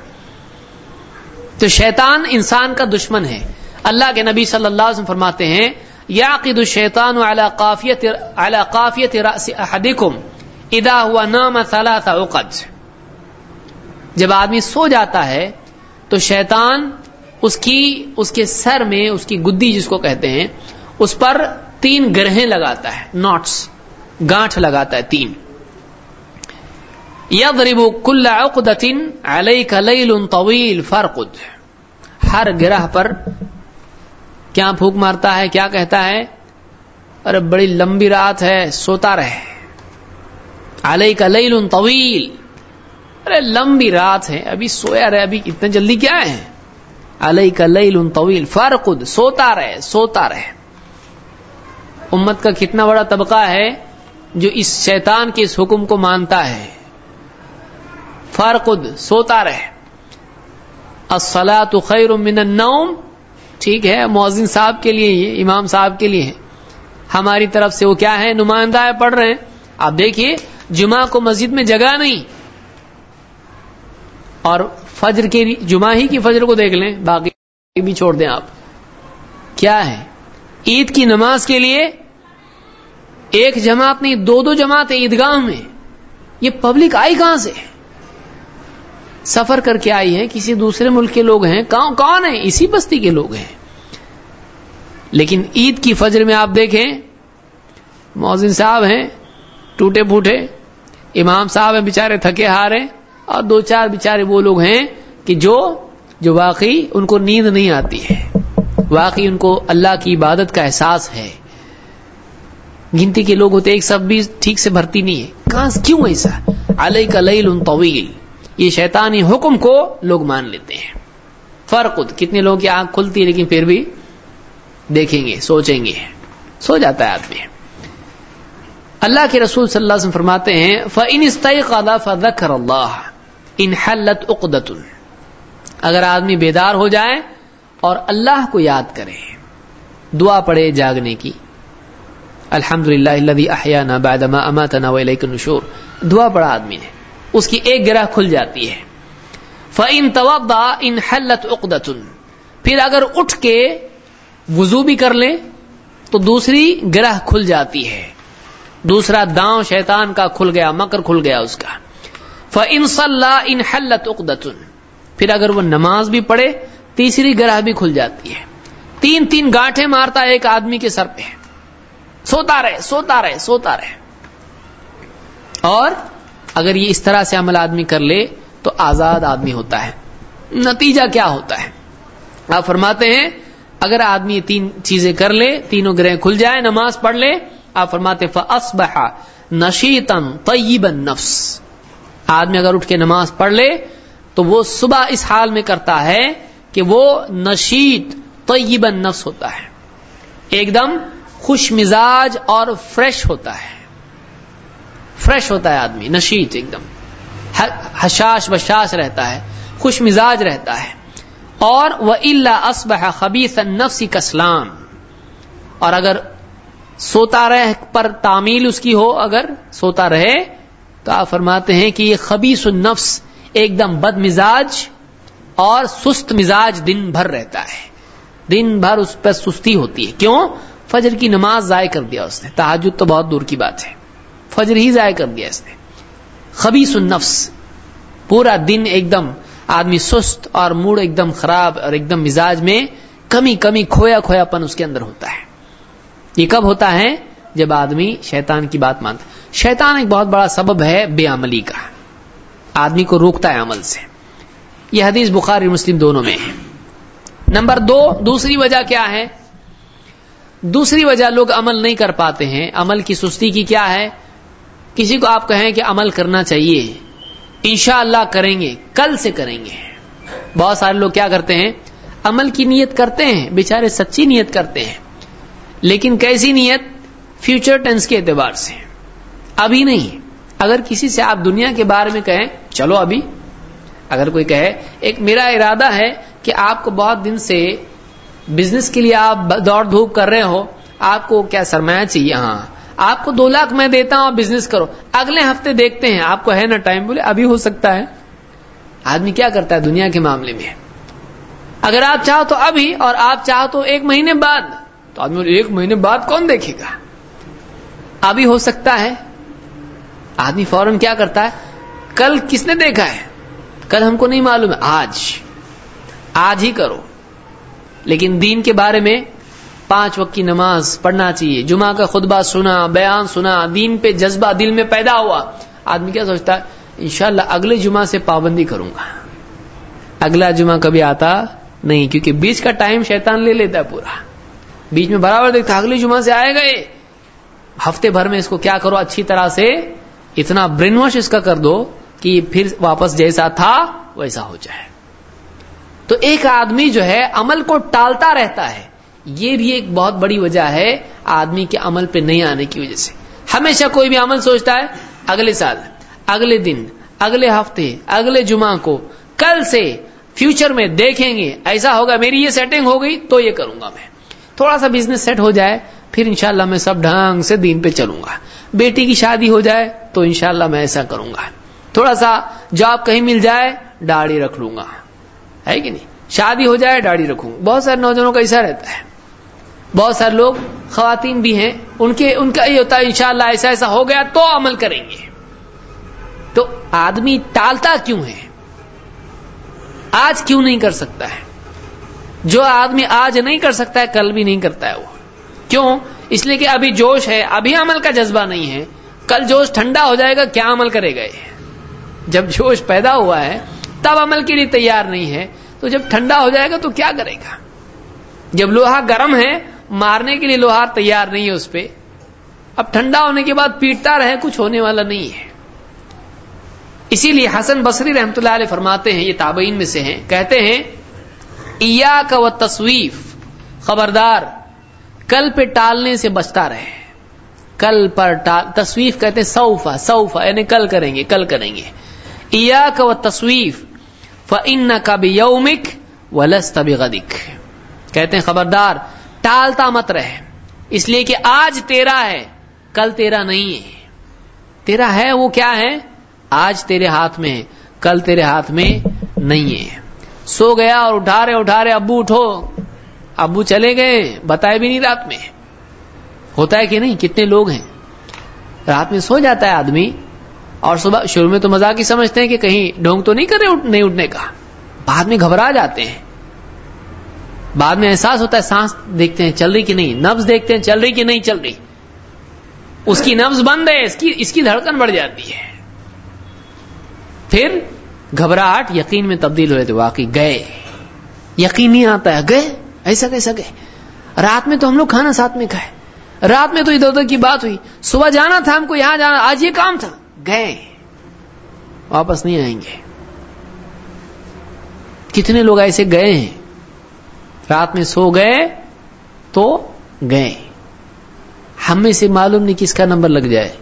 تو شیطان انسان کا دشمن ہے۔ اللہ کے نبی صلی اللہ علیہ وسلم فرماتے ہیں یاقد الشیطان على قافیت على قافیت راس احدکم اذا هو نام ثلاث عقد. جب آدمی سو جاتا ہے تو شیطان اس کی اس کے سر میں اس کی گدی جس کو کہتے ہیں، اس پر تین گرہیں لگاتا ہے نوٹس گانٹھ لگاتا ہے، تین۔ یضرب کل عقدت علیک لیل طویل، فرقد۔ ہر گرہ پر کیا پھوک مارتا ہے، کیا کہتا ہے؟ ارے بڑی لمبی رات ہے، سوتا رہے۔ علیک لیل طویل۔ ارے لمبی رات ہے، ابھی سویا رہے، ابھی اتنا جلدی کیا ہے؟ علیک لیل طویل فرقد سوتا رہے سوتا رہے۔ امت کا کتنا بڑا طبقہ ہے جو اس شیطان کے اس حکم کو مانتا ہے۔ فرقد سوتا رہے۔ الصلاۃ خیر من النوم ٹھیک ہے، مؤذن صاحب کے لیے یہ امام صاحب کے لیے ہے ہماری طرف سے وہ کیا ہے نمائندہ ہے پڑھ رہے ہیں۔ آپ دیکھیے، جمعہ کو مسجد میں جگہ نہیں۔ اور فجر کے جمعہ ہی کی فجر کو دیکھ لیں، باقی بھی چھوڑ دیں آپ۔ کیا ہے؟ عید کی نماز کے لیے ایک جماعت نہیں، دو دو جماعت عیدگاہ میں۔ یہ پبلک آئی کہاں سے؟ سفر کر کے آئی ہیں، کسی دوسرے ملک کے لوگ ہیں کون ہیں؟ اسی بستی کے لوگ ہیں۔ لیکن عید کی فجر میں آپ دیکھیں موزن صاحب ہیں، ٹوٹے پھوٹے، امام صاحب ہیں بےچارے تھکے ہارے اور دو چار بےچارے وہ لوگ ہیں کہ جو جو واقعی ان کو نیند نہیں آتی ہے۔ واقعی ان کو اللہ کی عبادت کا احساس ہے۔ گنتی کے لوگ ہوتے ایک سب بھی ٹھیک سے بھرتی نہیں ہے۔ کہاں کیوں ایسا؟ علیہ کا لیل طویل۔ یہ شیطانی حکم کو لوگ مان لیتے ہیں۔ فرق کتنے لوگوں کی آنکھ کھلتی ہے لیکن پھر بھی دیکھیں گے، سوچیں گے۔ سو جاتا ہے آدمی۔ اللہ کے رسول صلی اللہ علیہ وسلم فرماتے ہیں، فَإِنِ اسْتَيْقَضَ فَذَكَرَ اللَّهَ إِنْ حَلَّتْ عُقْدَةٌ اگر آدمی بیدار ہو جائے اور اللہ کو یاد کرے، دعا پڑے جاگنے کی۔ الحمدللہ الذي احیانا بعد ما اماتنا وإلیک النشور۔ دعا پڑا آدمی نے۔ اس کی ایک گرہ کھل جاتی ہے۔ فَإِن تَوَضَّا إِنْ حَلَّتْ عُقْدَةٌ۔ پھر اگر اٹھ کے وضو بھی کر لیں، تو دوسری گرہ کھل جاتی ہے۔ دوسرا داؤں شیطان کا کھل گیا، مکر کھل گیا اس کا۔ فَإِن صَلَّا إِنْ حَلَّتْ عُقْدَةٌ۔ پھر اگر وہ نماز بھی پڑھے، تیسری گرہ بھی کھل جاتی ہے۔ تین تین گانٹھیں مارتا ایک آدمی کے سر پہ۔ سوتا رہے سوتا رہے سوتا رہے۔ اور اگر یہ اس طرح سے عمل آدمی کر لے تو آزاد آدمی ہوتا ہے۔ نتیجہ کیا ہوتا ہے؟ آپ فرماتے ہیں، اگر آدمی تین چیزیں کر لے، تینوں گرہ کھل جائے نماز پڑھ لے، آپ فرماتے فَأَصْبَحَ نَشِيطًا طَيِّبًا نَفْس آدمی اگر اٹھ کے نماز پڑھ لے، تو وہ صبح اس حال میں کرتا ہے کہ وہ نشیط طیبن نفس ہوتا ہے۔ ایک دم خوش مزاج اور فریش ہوتا ہے۔ فریش ہوتا ہے آدمی نشیت ایک دم حشاش بشاش رہتا ہے، خوش مزاج رہتا ہے۔ اور وہ اللہ اسبح خبیث نفسی کسلام اور اگر سوتا رہ پر تعمیل اس کی ہو، اگر سوتا رہے، تو آپ فرماتے ہیں کہ یہ خبیص النفس ایک دم بد مزاج اور سست مزاج دن بھر رہتا ہے۔ دن بھر اس پر سستی ہوتی ہے۔ کیوں؟ فجر کی نماز ضائع کر دیا اس نے۔ تحجد تو بہت دور کی بات ہے۔ فجر ہی ضائع کر دیا اس نے۔ خبیص النفس۔ پورا دن ایک دم آدمی سست اور موڈ ایک دم خراب اور ایک دم مزاج میں کمی کمی کھویا کھویا پن اس کے اندر ہوتا ہے۔ یہ کب ہوتا ہے؟ جب آدمی شیطان کی بات مانتا۔ شیطان ایک بہت بڑا سبب ہے بے عملی کا۔ آدمی کو روکتا ہے عمل سے۔ یہ حدیث بخاری مسلم دونوں میں ہے۔ نمبر دو، دوسری وجہ کیا ہے؟ دوسری وجہ لوگ عمل نہیں کر پاتے ہیں۔ عمل کی سستی کی کیا ہے؟ کسی کو آپ کہیں کہ عمل کرنا چاہیے، انشاءاللہ اللہ کریں گے، کل سے کریں گے۔ بہت سارے لوگ کیا کرتے ہیں؟ عمل کی نیت کرتے ہیں بےچارے سچی نیت کرتے ہیں۔ لیکن کیسی نیت؟ فیوچر ٹینس کے اعتبار سے۔ ابھی نہیں۔ اگر کسی سے آپ دنیا کے بارے میں کہیں، چلو ابھی۔ اگر کوئی کہے، ایک میرا ارادہ ہے کہ آپ کو بہت دن سے بزنس کے لیے آپ دوڑ دھوپ کر رہے ہو، آپ کو کیا سرمایہ چاہیے؟ ہاں۔ آپ کو دو لاکھ میں دیتا ہوں بزنس کرو۔ اگلے ہفتے دیکھتے ہیں، آپ کو ہے نا ٹائم بولے، ابھی ہو سکتا ہے۔ آدمی کیا کرتا ہے دنیا کے معاملے میں؟ اگر آپ چاہو تو ابھی، اور آپ چاہو تو ایک مہینے بعد۔ تو آدمی ایک مہینے بعد کون دیکھے گا؟ ابھی ہو سکتا ہے۔ آدمی فوراً کیا کرتا ہے؟ کل کس نے دیکھا ہے؟ کل ہم کو نہیں معلوم ہے، آج۔ آج ہی کرو۔ لیکن دین کے بارے میں پانچ وقت کی نماز پڑھنا چاہیے۔ جمعہ کا خطبہ سنا، بیان سنا، دین پہ جذبہ دل میں پیدا ہوا۔ آدمی کیا سوچتا ہے؟ انشاءاللہ اگلے جمعہ سے پابندی کروں گا۔ اگلا جمعہ کبھی آتا نہیں، کیونکہ بیچ کا ٹائم شیطان لے لیتا ہے پورا۔ بیچ میں برابر دیکھتا اگلے جمعہ سے آئے گئے۔ ہفتے بھر میں اس کو کیا کرو؟ اچھی طرح سے اتنا برین واش اس کا کر دو کہ پھر واپس جیسا تھا ویسا ہو جائے۔ تو ایک آدمی جو ہے عمل کو ٹالتا رہتا ہے۔ یہ بھی ایک بہت بڑی وجہ ہے آدمی کے عمل پہ نہیں آنے کی وجہ سے۔ ہمیشہ کوئی بھی عمل سوچتا ہے، اگلے سال، اگلے دن، اگلے ہفتے، اگلے جمعہ کو، کل سے فیوچر میں دیکھیں گے، ایسا ہوگا، میری یہ سیٹنگ ہو گئی، تو یہ کروں گا میں۔ تھوڑا سا بزنس سیٹ ہو جائے، پھر انشاءاللہ میں سب ڈھنگ سے دین پہ چلوں گا۔ بیٹی کی شادی ہو جائے، تو انشاءاللہ میں ایسا کروں گا۔ تھوڑا سا جاب کہیں مل جائے، داڑھی رکھ لوں گا۔ ہے کہ نہیں؟ شادی ہو جائے، داڑھی رکھوں۔ گا بہت سارے نوجوانوں کا ایسا رہتا ہے۔ بہت سارے لوگ خواتین بھی ہیں، ان کے، ان کا یہ ہوتا ہے، انشاءاللہ ایسا ایسا ہو گیا تو عمل کریں گے۔ تو آدمی ٹالتا کیوں ہے؟ آج کیوں نہیں کر سکتا ہے؟ جو آدمی آج نہیں کر سکتا ہے، کل بھی نہیں کرتا ہے وہ۔ کیوں؟ اس لیے کہ ابھی جوش ہے، ابھی عمل کا جذبہ نہیں ہے۔ کل جوش ٹھنڈا ہو جائے گا، کیا عمل کرے گا جب جوش پیدا ہوا ہے، تب عمل کے لیے تیار نہیں ہے۔ تو جب ٹھنڈا ہو جائے گا، تو کیا کرے گا؟ جب لوہا گرم ہے مارنے کے لیے لوہار تیار نہیں ہے اس پہ۔ اب ٹھنڈا ہونے کے بعد پیٹتا رہے، کچھ ہونے والا نہیں ہے۔ اسی لیے حسن بصری رحمتہ اللہ علیہ فرماتے ہیں، یہ تابعین میں سے ہیں، کہتے ہیں ایا کا و تصویف، خبردار، کل پہ ٹالنے سے بچتا رہے۔ کل پر تصویف کہتے سوفا سوفا یعنی کل کریں گے، کل کریں گے۔ ایا کا و تصویف فن کا بھی یومک و لس کہتے ہیں، خبردار ٹالتا مت رہے اس لیے کہ آج تیرا ہے، کل تیرا نہیں ہے۔ تیرا ہے، وہ کیا ہے؟ آج تیرے ہاتھ میں کل تیرے ہاتھ میں نہیں ہے۔ سو گیا اور اٹھا رہے اٹھا رہے ابو اٹھو۔ ابو چلے گئے، بتائے بھی نہیں رات میں۔ ہوتا ہے کہ نہیں؟ کتنے لوگ ہیں۔ رات میں سو جاتا ہے آدمی۔ اور صبح، شروع میں تو مزاق ہی سمجھتے ہیں کہ کہیں ڈھونگ تو نہیں کر رہے نہیں اٹھنے کا۔ بعد میں گھبرا جاتے ہیں۔ بعد میں احساس ہوتا ہے سانس دیکھتے ہیں، چل رہی کہ نہیں؟ نبز دیکھتے ہیں، چل رہی کہ نہیں چل رہی؟ اس کی نبز بند ہے، اس کی اس کی دھڑکن بڑھ جاتی ہے۔ پھر گھبراہٹ یقین میں تبدیل ہوئے تھے واقعی گئے۔ یقین نہیں آتا ہے، گئے؟ ایسا کیسا گئے؟ رات میں تو ہم لوگ کھانا ساتھ میں کھائے۔ رات میں تو ادھر ادھر کی بات ہوئی۔ صبح جانا تھا ہم کو، یہاں جانا، آج یہ کام تھا۔ گئے۔ واپس نہیں آئیں گے۔ کتنے لوگ ایسے گئے ہیں؟ رات میں سو گئے تو گئے۔ ہم میں سے معلوم نہیں کس کا نمبر لگ جائے۔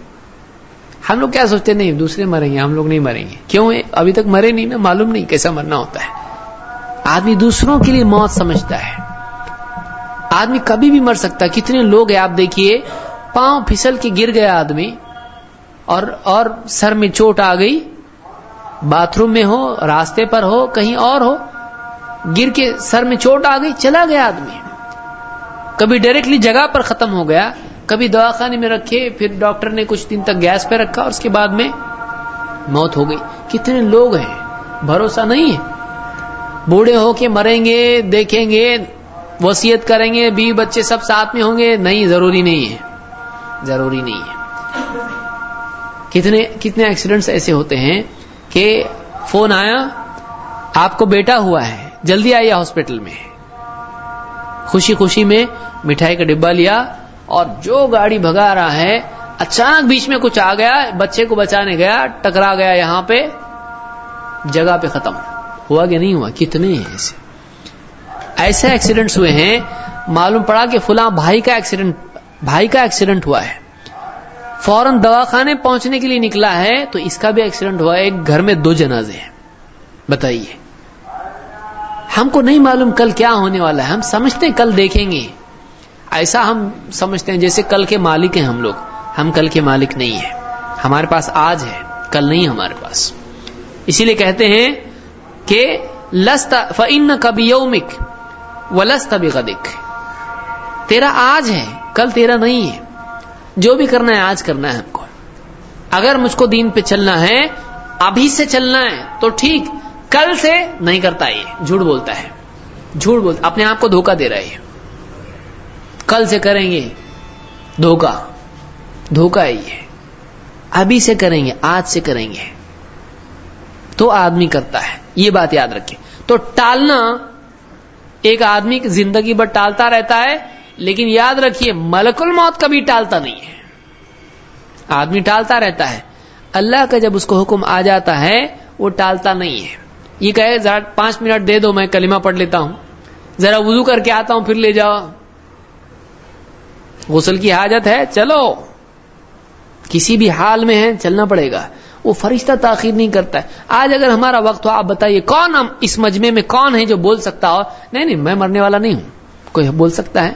ہم لوگ کیا سوچتے نہیں، دوسرے مریں گے، ہم لوگ نہیں مریں گے۔ کیوں؟ ابھی تک مرے نہیں نا، معلوم نہیں کیسا مرنا ہوتا ہے۔ آدمی دوسروں کے لیے موت سمجھتا ہے۔ آدمی کبھی بھی مر سکتا ہے۔ کتنے لوگ ہیں؟ آپ دیکھیے، پاؤں پھسل کے گر گیا آدمی اور اور سر میں چوٹ آ گئی۔ باتھ روم میں ہو، راستے پر ہو، کہیں اور ہو گر کے سر میں چوٹ آ گئی، چلا گیا آدمی۔ کبھی ڈائریکٹلی جگہ پر ختم ہو گیا، کبھی دواخانے میں رکھے، پھر ڈاکٹر نے کچھ دن تک گیس پہ رکھا اور اس کے بعد میں موت ہو گئی۔ کتنے لوگ ہیں؟ بھروسہ نہیں ہے۔ بوڑھے ہو کے مریں گے، دیکھیں گے وسیعت کریں گے بی بچے سب ساتھ میں ہوں گے۔ نہیں، ضروری نہیں ہے۔ ضروری نہیں ہے۔ کتنے کتنے ایکسیڈنٹس ایسے ہوتے ہیں کہ فون آیا، آپ کو بیٹا ہوا ہے۔ جلدی آئیے ہاسپٹل میں۔ خوشی خوشی میں مٹھائی کا ڈبا لیا اور جو گاڑی بھگا رہا ہے، اچانک بیچ میں کچھ آ گیا، بچے کو بچانے گیا، ٹکرا گیا یہاں پہ، جگہ پہ ختم۔ ہوا کہ نہیں ہوا؟ کتنے ہیں ایسے؟ ایسے ایکسیڈنٹس ہوئے ہیں، معلوم پڑا کہ فلاں بھائی کا ایکسیڈنٹ بھائی کا ایکسیڈنٹ ہوا ہے۔ فوراً دواخانے پہنچنے کے لیے نکلا ہے، تو اس کا بھی ایکسیڈنٹ ہوا ہے۔ ایک گھر میں دو جنازے ہیں۔ بتائیے۔ ہم کو نہیں معلوم کل کیا ہونے والا ہے، ہم سمجھتے ہیں کل دیکھیں گے۔ ایسا ہم سمجھتے ہیں جیسے کل کے مالک ہیں ہم لوگ۔ ہم کل کے مالک نہیں ہیں۔ ہمارے پاس آج ہے، کل نہیں ہمارے پاس۔ اسی لیے کہتے ہیں کہ لست فن کبھی یومک و لست تیرا آج ہے، کل تیرا نہیں ہے۔ جو بھی کرنا ہے، آج کرنا ہے ہم کو۔ اگر مجھ کو دین پہ چلنا ہے، ابھی سے چلنا ہے، تو ٹھیک۔ کل سے نہیں کرتا یہ، جھوٹ بولتا ہے۔ جھوٹ بولتا اپنے آپ کو دھوکہ دے رہا ہے کل سے کریں گے، دھوکہ۔ دھوکہ ہے یہ۔ ابھی سے کریں گے، آج سے کریں گے۔ تو آدمی کرتا ہے، یہ بات یاد رکھے تو ٹالنا، ایک آدمی کی زندگی بھر ٹالتا رہتا ہے، لیکن یاد رکھیے، ملک الموت کبھی ٹالتا نہیں ہے۔ آدمی ٹالتا رہتا ہے۔ اللہ کا جب اس کو حکم آ جاتا ہے، وہ ٹالتا نہیں ہے۔ یہ کہے، ذرا پانچ منٹ دے دو، میں کلمہ پڑھ لیتا ہوں. ذرا وضو کر کے آتا ہوں، پھر لے جاؤ. غسل کی حاجت ہے، چلو۔ کسی بھی حال میں ہے چلنا پڑے گا۔ وہ فرشتہ تاخیر نہیں کرتا ہے۔ آج اگر ہمارا وقت ہو، آپ بتائیے، کون ہم اس مجمے میں کون ہے جو بول سکتا ہو؟ نہیں نہیں، میں مرنے والا نہیں ہوں۔ کوئی بول سکتا ہے؟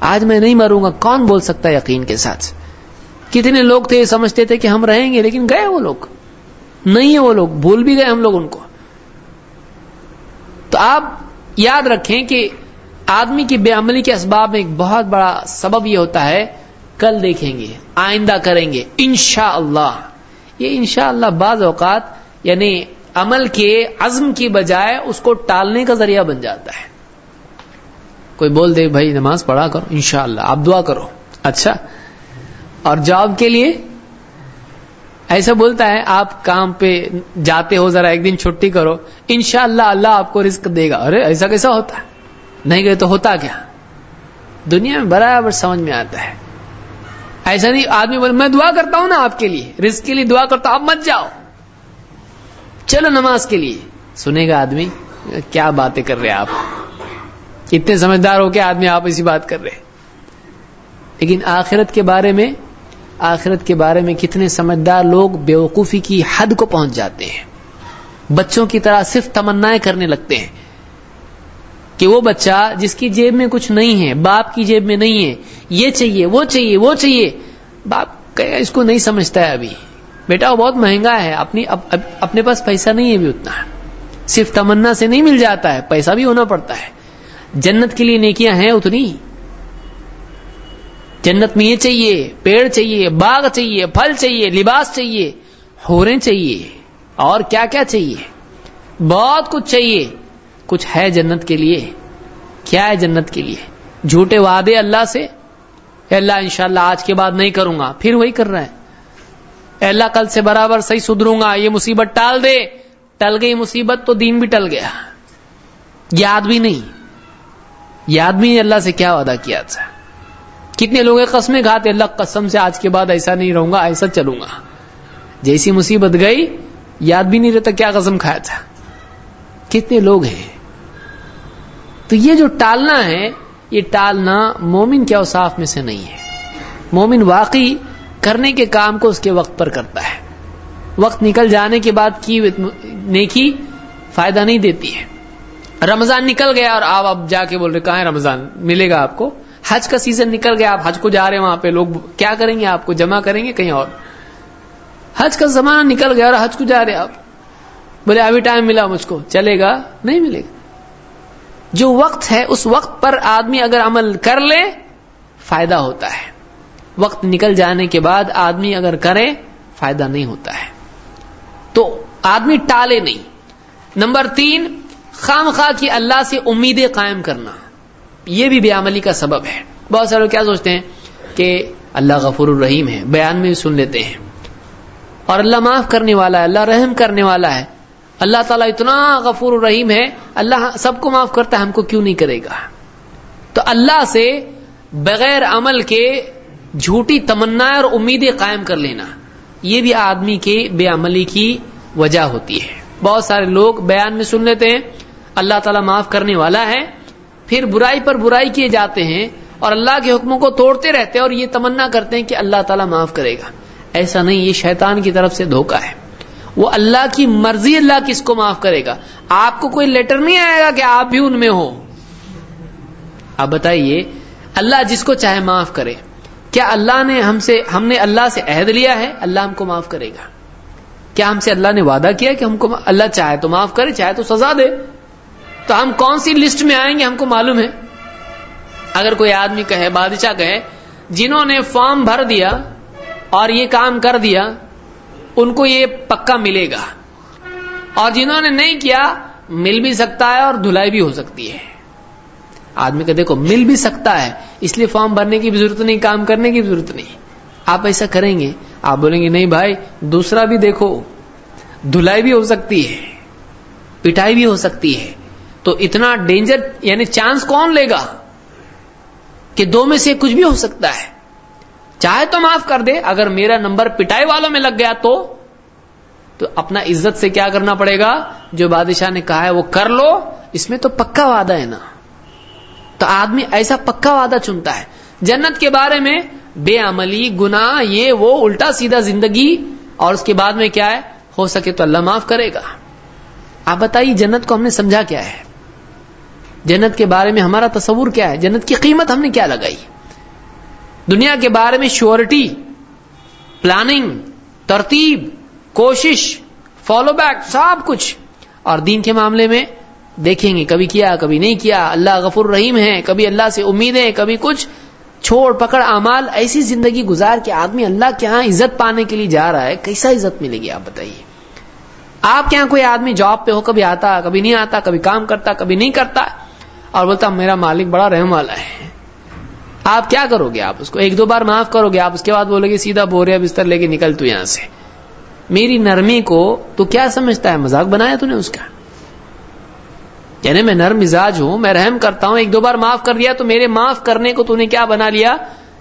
آج میں نہیں مروں گا، کون بول سکتا ہے یقین کے ساتھ؟ کتنے لوگ تھے سمجھتے تھے کہ ہم رہیں گے، لیکن گئے وہ لوگ۔ نہیں ہے وہ لوگ، بھول بھی گئے ہم لوگ ان کو۔ تو آپ یاد رکھیں کہ آدمی کی بے عملی کے اسباب میں ایک بہت بڑا سبب یہ ہوتا ہے، کل دیکھیں گے، آئندہ کریں گے انشاء اللہ یہ انشاء اللہ بعض اوقات یعنی عمل کے عزم کی بجائے اس کو ٹالنے کا ذریعہ بن جاتا ہے۔ کوئی بول دے، بھائی نماز پڑھا کرو، انشاءاللہ اللہ آپ دعا کرو۔ اچھا؟ اور جاب کے لیے؟ ایسا بولتا ہے، آپ کام پہ جاتے ہو، ذرا ایک دن چھٹی کرو، انشاءاللہ اللہ اللہ آپ کو رزق دے گا۔ ارے، ایسا کیسا ہوتا ہے؟ نہیں گئے تو ہوتا کیا؟ دنیا میں برابر سمجھ میں آتا ہے۔ ایسا نہیں، آدمی بولے، میں دعا کرتا ہوں نا آپ کے لیے، رزق کے لیے دعا کرتا ہوں، آپ مت جاؤ۔ چلو نماز کے لیے۔ سنے گا آدمی، کیا باتیں کر رہے آپ؟ اتنے سمجھدار ہو کے آدمی آپ ایسی بات کر رہے لیکن آخرت کے بارے میں آخرت کے بارے میں کتنے سمجھدار لوگ بیوقوفی کی حد کو پہنچ جاتے ہیں۔ بچوں کی طرح صرف تمنا کرنے لگتے ہیں۔ کہ وہ بچہ جس کی جیب میں کچھ نہیں ہے، باپ کی جیب میں نہیں ہے، یہ چاہیے، وہ چاہیے وہ چاہیے۔ باپ کہ اس کو نہیں سمجھتا ہے ابھی۔ بیٹا، وہ بہت مہنگا ہے، اپنی اپنے پاس پیسہ نہیں ہے ابھی اتنا۔ صرف تمنا سے نہیں مل جاتا ہے، پیسہ بھی ہونا پڑتا ہے۔ جنت کے لیے نیکیاں ہیں اتنی۔ جنت میں یہ چاہیے، پیڑ چاہیے، باغ چاہیے، پھل چاہیے، لباس چاہیے ہورے چاہیے، اور کیا کیا چاہیے؟ بہت کچھ چاہیے۔ کچھ ہے جنت کے لیے؟ کیا ہے جنت کے لیے؟ جھوٹے وعدے اللہ سے؟ اے اللہ، انشاءاللہ آج کے بعد نہیں کروں گا، پھر وہی کر رہا ہے۔ اے اللہ، کل سے برابر صحیح سدھروں گا، یہ مصیبت ٹال دے۔ ٹل گئی مصیبت تو دین بھی ٹل گیا۔ یاد بھی نہیں۔ یہ آدمی نے اللہ سے کیا وعدہ کیا تھا۔ کتنے لوگ قسمیں کھاتے اللہ قسم سے آج کے بعد ایسا نہیں رہوں گا، ایسا چلوں گا۔ جیسی مصیبت گئی، یاد بھی نہیں رہتا کیا قسم کھایا تھا۔ کتنے لوگ ہیں؟ تو یہ جو ٹالنا ہے، یہ ٹالنا مومن کے اوصاف میں سے نہیں ہے۔ مومن واقعی کرنے کے کام کو اس کے وقت پر کرتا ہے۔ وقت نکل جانے کے بعد کی نیکی فائدہ نہیں دیتی ہے۔ رمضان نکل گیا اور آپ اب جا کے بول رہے، کہاں ہے رمضان؟ ملے گا آپ کو؟ حج کا سیزن نکل گیا، آپ حج کو جا رہے ہیں، وہاں پہ لوگ کیا کریں گے؟ آپ کو جمع کریں گے کہیں اور؟ حج کا زمانہ نکل گیا اور حج کو جا رہے آپ۔ بولے، ابھی ٹائم ملا مجھ کو۔ چلے گا؟ نہیں ملے گا۔ جو وقت ہے، اس وقت پر آدمی اگر عمل کر لے، فائدہ ہوتا ہے۔ وقت نکل جانے کے بعد آدمی اگر کرے، فائدہ نہیں ہوتا ہے۔ تو آدمی ٹالے نہیں۔ نمبر تین خام خواہ کی اللہ سے امیدیں قائم کرنا۔ یہ بھی بے عملی کا سبب ہے۔ بہت سارے لوگ کیا سوچتے ہیں کہ اللہ غفور الرحیم ہے، بیان میں بھی سن لیتے ہیں۔ اور اللہ معاف کرنے والا ہے، اللہ رحم کرنے والا ہے۔ اللہ تعالیٰ اتنا غفور الرحیم ہے، اللہ سب کو معاف کرتا ہے، ہم کو کیوں نہیں کرے گا؟ تو اللہ سے بغیر عمل کے جھوٹی تمنا اور امیدیں قائم کر لینا، یہ بھی آدمی کے بے عملی کی وجہ ہوتی ہے۔ بہت سارے لوگ بیان میں سن لیتے ہیں، اللہ تعالیٰ معاف کرنے والا ہے پھر برائی پر برائی کیے جاتے ہیں اور اللہ کے حکموں کو توڑتے رہتے ہیں اور یہ تمنا کرتے ہیں کہ اللہ تعالیٰ معاف کرے گا۔ ایسا نہیں، یہ شیطان کی طرف سے دھوکا ہے۔ وہ اللہ کی مرضی اللہ کس کو معاف کرے گا؟ آپ کو کوئی لیٹر نہیں آئے گا کہ آپ بھی ان میں ہو آپ بتائیے، اللہ جس کو چاہے معاف کرے۔ کیا اللہ نے ہم سے، ہم نے اللہ سے عہد لیا ہے؟ اللہ ہم کو معاف کرے گا۔ کیا ہم سے اللہ نے وعدہ کیا کہ ہم کو، اللہ چاہے تو معاف کرے، چاہے تو سزا دے؟ تو ہم کون سی لسٹ میں آئیں گے ہم کو معلوم ہے؟ اگر کوئی آدمی کہے، بادشاہ کہے، جنہوں نے فارم بھر دیا اور یہ کام کر دیا، ان کو یہ پکا ملے گا۔ اور جنہوں نے نہیں کیا، مل بھی سکتا ہے اور دھلائی بھی ہو سکتی ہے۔ آدمی کا دیکھو، مل بھی سکتا ہے، اس لیے فارم بھرنے کی بھی ضرورت نہیں، کام کرنے کی بھی ضرورت نہیں۔ آپ ایسا کریں گے، آپ بولیں گے، نہیں بھائی، دوسرا بھی دیکھو، دھلائی بھی ہو سکتی ہے، پٹائی بھی ہو سکتی ہے۔ تو اتنا ڈینجر یعنی چانس کون لے گا کہ دو میں سے کچھ بھی ہو سکتا ہے؟ چاہے تو معاف کر دے، اگر میرا نمبر پٹائی والوں میں لگ گیا تو تو اپنا عزت سے کیا کرنا پڑے گا؟ جو بادشاہ نے کہا ہے وہ کر لو۔ اس میں تو پکا وعدہ ہے نا۔ تو آدمی ایسا پکا وعدہ چنتا ہے۔ جنت کے بارے میں بے عملی گنا یہ وہ الٹا سیدھا زندگی۔ اور اس کے بعد میں کیا ہے؟ ہو سکے تو اللہ معاف کرے گا۔ آپ بتائیے، جنت کو ہم نے سمجھا کیا ہے؟ جنت کے بارے میں ہمارا تصور کیا ہے؟ جنت کی قیمت ہم نے کیا لگائی؟ دنیا کے بارے میں شیورٹی، پلاننگ، ترتیب، کوشش فالو بیک سب کچھ۔ اور دین کے معاملے میں دیکھیں گے، کبھی کیا، کبھی نہیں کیا۔ اللہ غفور رحیم ہے، کبھی اللہ سے امیدیں کبھی کچھ۔ چھوڑ پکڑ امال ایسی زندگی گزار کے آدمی اللہ کے ہاں عزت پانے کے لیے جا رہا ہے، کیسا عزت ملے گی آپ بتائیے؟ آپ کے یہاں کوئی آدمی جاب پہ ہو، کبھی آتا، کبھی نہیں آتا، کبھی کام کرتا، کبھی نہیں کرتا۔ اور بولتا میرا مالک بڑا رحم والا ہے۔ آپ کیا کرو گے؟ آپ اس کو ایک دو بار معاف کرو گے۔ آپ اس کے بعد بولو گے، سیدھا بورے بستر لے کے نکل تو یہاں سے۔ میری نرمی کو تو کیا سمجھتا ہے؟ مزاق بنایا تو نے اس کا۔ یعنی میں نرم مزاج ہوں، میں رحم کرتا ہوں، ایک دو بار معاف کر دیا تو میرے معاف کرنے کو تو نے کیا بنا لیا؟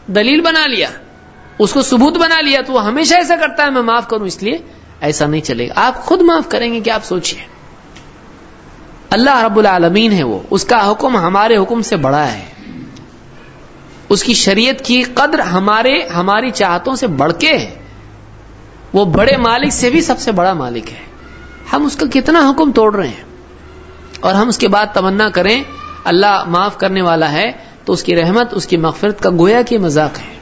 دلیل بنا لیا۔ اس کو ثبوت بنا لیا تو وہ ہمیشہ ایسا کرتا ہے، میں معاف کروں، اس لیے ایسا نہیں چلے گا۔ آپ خود معاف کریں گے کہ آپ سوچئے اللہ رب العالمین ہے وہ، اس کا حکم ہمارے حکم سے بڑا ہے۔ اس کی شریعت کی قدر ہمارے، ہماری چاہتوں سے بڑھ کے ہے۔ وہ بڑے مالک سے بھی سب سے بڑا مالک ہے۔ ہم اس کا کتنا حکم توڑ رہے ہیں۔ اور ہم اس کے بعد تمنا کریں، اللہ معاف کرنے والا ہے، تو اس کی رحمت، اس کی مغفرت کا گویا کی مذاق ہے۔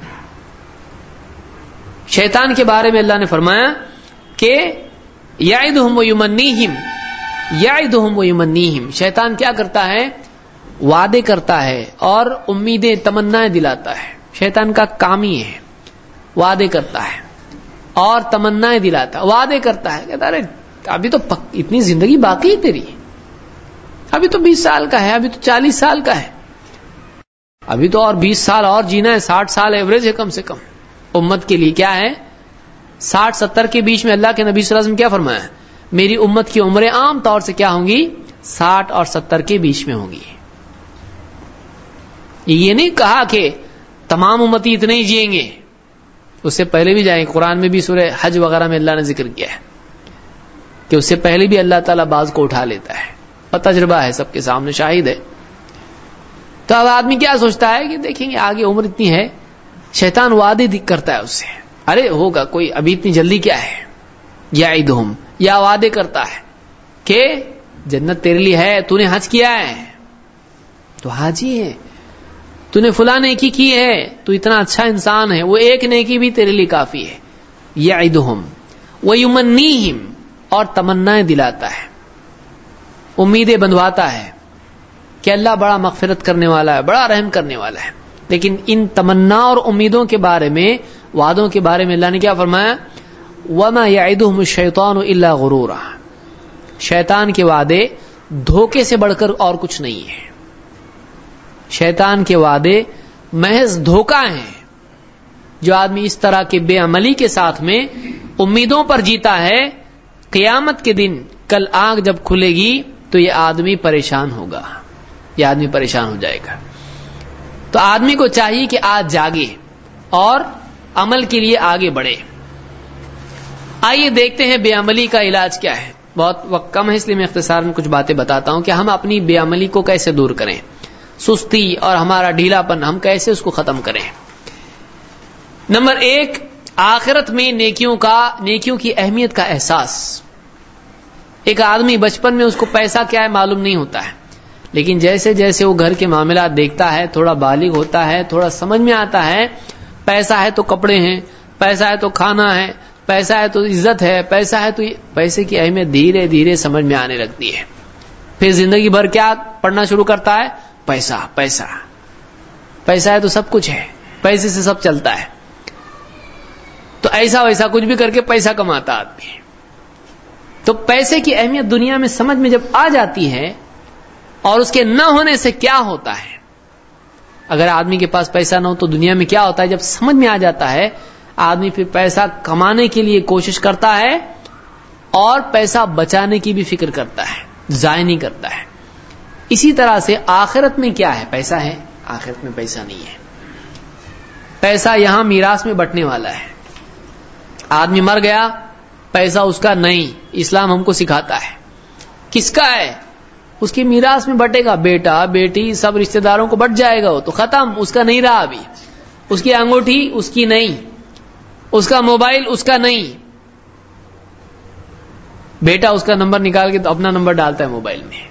شیطان کے بارے میں اللہ نے فرمایا کہ یاد ہم و یمنیم یاد ہم و شیطان کیا کرتا ہے؟ وعدے کرتا ہے اور امیدیں تمنا دلاتا ہے۔ شیطان کا کام ہی ہے، وعدے کرتا ہے اور تمنا دلاتا ہے، وعدے کرتا ہے۔ کہتا ارے، ابھی تو اتنی زندگی باقی ہے تیری۔ ابھی تو بیس سال کا ہے، ابھی تو چالیس سال کا ہے۔ ابھی تو اور بیس سال اور جینا ہے، ساٹھ سال ایوریج ہے کم سے کم۔ امت کے لیے کیا ہے؟ ساٹھ ستر کے بیچ میں اللہ کے نبی صلی اللہ علیہ وسلم کیا فرمایا میری امت کی عمریں عام طور سے کیا ہوں گی؟ ساٹھ اور ستر کے بیچ میں ہوں گی۔ یہ نہیں کہا کہ تمام امتی اتنے ہی جیئیں گے۔ اس سے پہلے بھی جائیں۔ قرآن میں بھی سورہ حج وغیرہ میں اللہ نے ذکر کیا ہے کہ اس سے پہلے بھی اللہ تعالیٰ باز کو اٹھا لیتا ہے۔ اور تجربہ ہے، سب کے سامنے شاہد ہے۔ تو اب آدمی کیا سوچتا ہے کہ دیکھیں گے آگے عمر اتنی ہے، شیطان وعدے کرتا ہے اس سے۔ ارے ہوگا، کوئی ابھی اتنی جلدی کیا ہے؟ یا عیدہم یا وعدے کرتا ہے کہ جنت تیرے لیے ہے، تو نے حج کیا ہے۔ تو حاجی ہے۔ تو نے فلاں نیکی کی ہے، تو اتنا اچھا انسان ہے، وہ ایک نیکی بھی تیرے لیے کافی ہے۔ یا عیدہم ویمنیہم، اور تمنائیں دلاتا ہے۔ امیدیں بندواتا ہے کہ اللہ بڑا مغفرت کرنے والا ہے، بڑا رحم کرنے والا ہے۔ لیکن ان تمنا اور امیدوں کے بارے میں، وعدوں کے بارے میں اللہ نے کیا فرمایا؟ وما یعدہم الشیطان الا غرورا۔ شیطان کے وعدے دھوکے سے بڑھ کر اور کچھ نہیں ہے۔ شیطان کے وعدے محض دھوکا ہیں۔ جو آدمی اس طرح کے بے عملی کے ساتھ میں امیدوں پر جیتا ہے، قیامت کے دن کل آنکھ جب کھلے گی تو یہ آدمی پریشان ہوگا۔ یہ آدمی پریشان ہو جائے گا۔ تو آدمی کو چاہیے کہ آج جاگے اور عمل کے لیے آگے بڑھے۔ آئیے دیکھتے ہیں بے عملی کا علاج کیا ہے۔ بہت وقت کم ہے، اس لیے میں اختصار میں کچھ باتیں بتاتا ہوں کہ ہم اپنی بے عملی کو کیسے دور کریں۔ سستی اور ہمارا ڈھیلا پن ہم کیسے اس کو ختم کریں۔ نمبر ایک، آخرت میں نیکیوں کا، نیکیوں کی اہمیت کا احساس۔ ایک آدمی بچپن میں اس کو پیسہ کیا ہے معلوم نہیں ہوتا ہے۔ لیکن جیسے جیسے وہ گھر کے معاملات دیکھتا ہے، تھوڑا بالغ ہوتا ہے، تھوڑا سمجھ میں آتا ہے، پیسہ ہے تو کپڑے ہیں، پیسہ ہے تو کھانا ہے پیسہ ہے تو عزت ہے، پیسہ ہے تو پیسے کی اہمیت دھیرے دھیرے سمجھ میں آنے لگتی ہے۔ پھر زندگی بھر کیا پڑھنا شروع کرتا ہے؟ پیسہ پیسہ۔ پیسہ ہے تو سب کچھ ہے، پیسے سے سب چلتا ہے۔ تو ایسا ویسا کچھ بھی کر کے پیسہ کماتا آدمی تو پیسے کی اہمیت دنیا میں سمجھ میں جب آ جاتی ہے اور اس کے نہ ہونے سے کیا ہوتا ہے؟ اگر آدمی کے پاس پیسہ نہ ہو تو دنیا میں کیا ہوتا ہے؟ جب سمجھ میں آ جاتا ہے آدمی پھر پیسہ کمانے کے لیے کوشش کرتا ہے اور پیسہ بچانے کی بھی فکر کرتا ہے، ضائع نہیں کرتا ہے۔ اسی طرح سے آخرت میں کیا ہے؟ پیسہ ہے۔ آخرت میں پیسہ نہیں ہے۔ پیسہ یہاں میراث میں بٹنے والا ہے۔ آدمی مر گیا، پیسہ اس کا نہیں۔ اسلام ہم کو سکھاتا ہے۔ کس کا ہے؟ اس کی میراث میں بٹے گا۔ بیٹا، بیٹی سب رشتہ داروں کو بٹ جائے گا، وہ تو ختم۔ اس کا نہیں رہا ابھی۔ اس کی انگوٹھی، اس کی نہیں۔ اس کا موبائل اس کا نہیں۔ بیٹا اس کا نمبر نکال کے تو اپنا نمبر ڈالتا ہے موبائل میں۔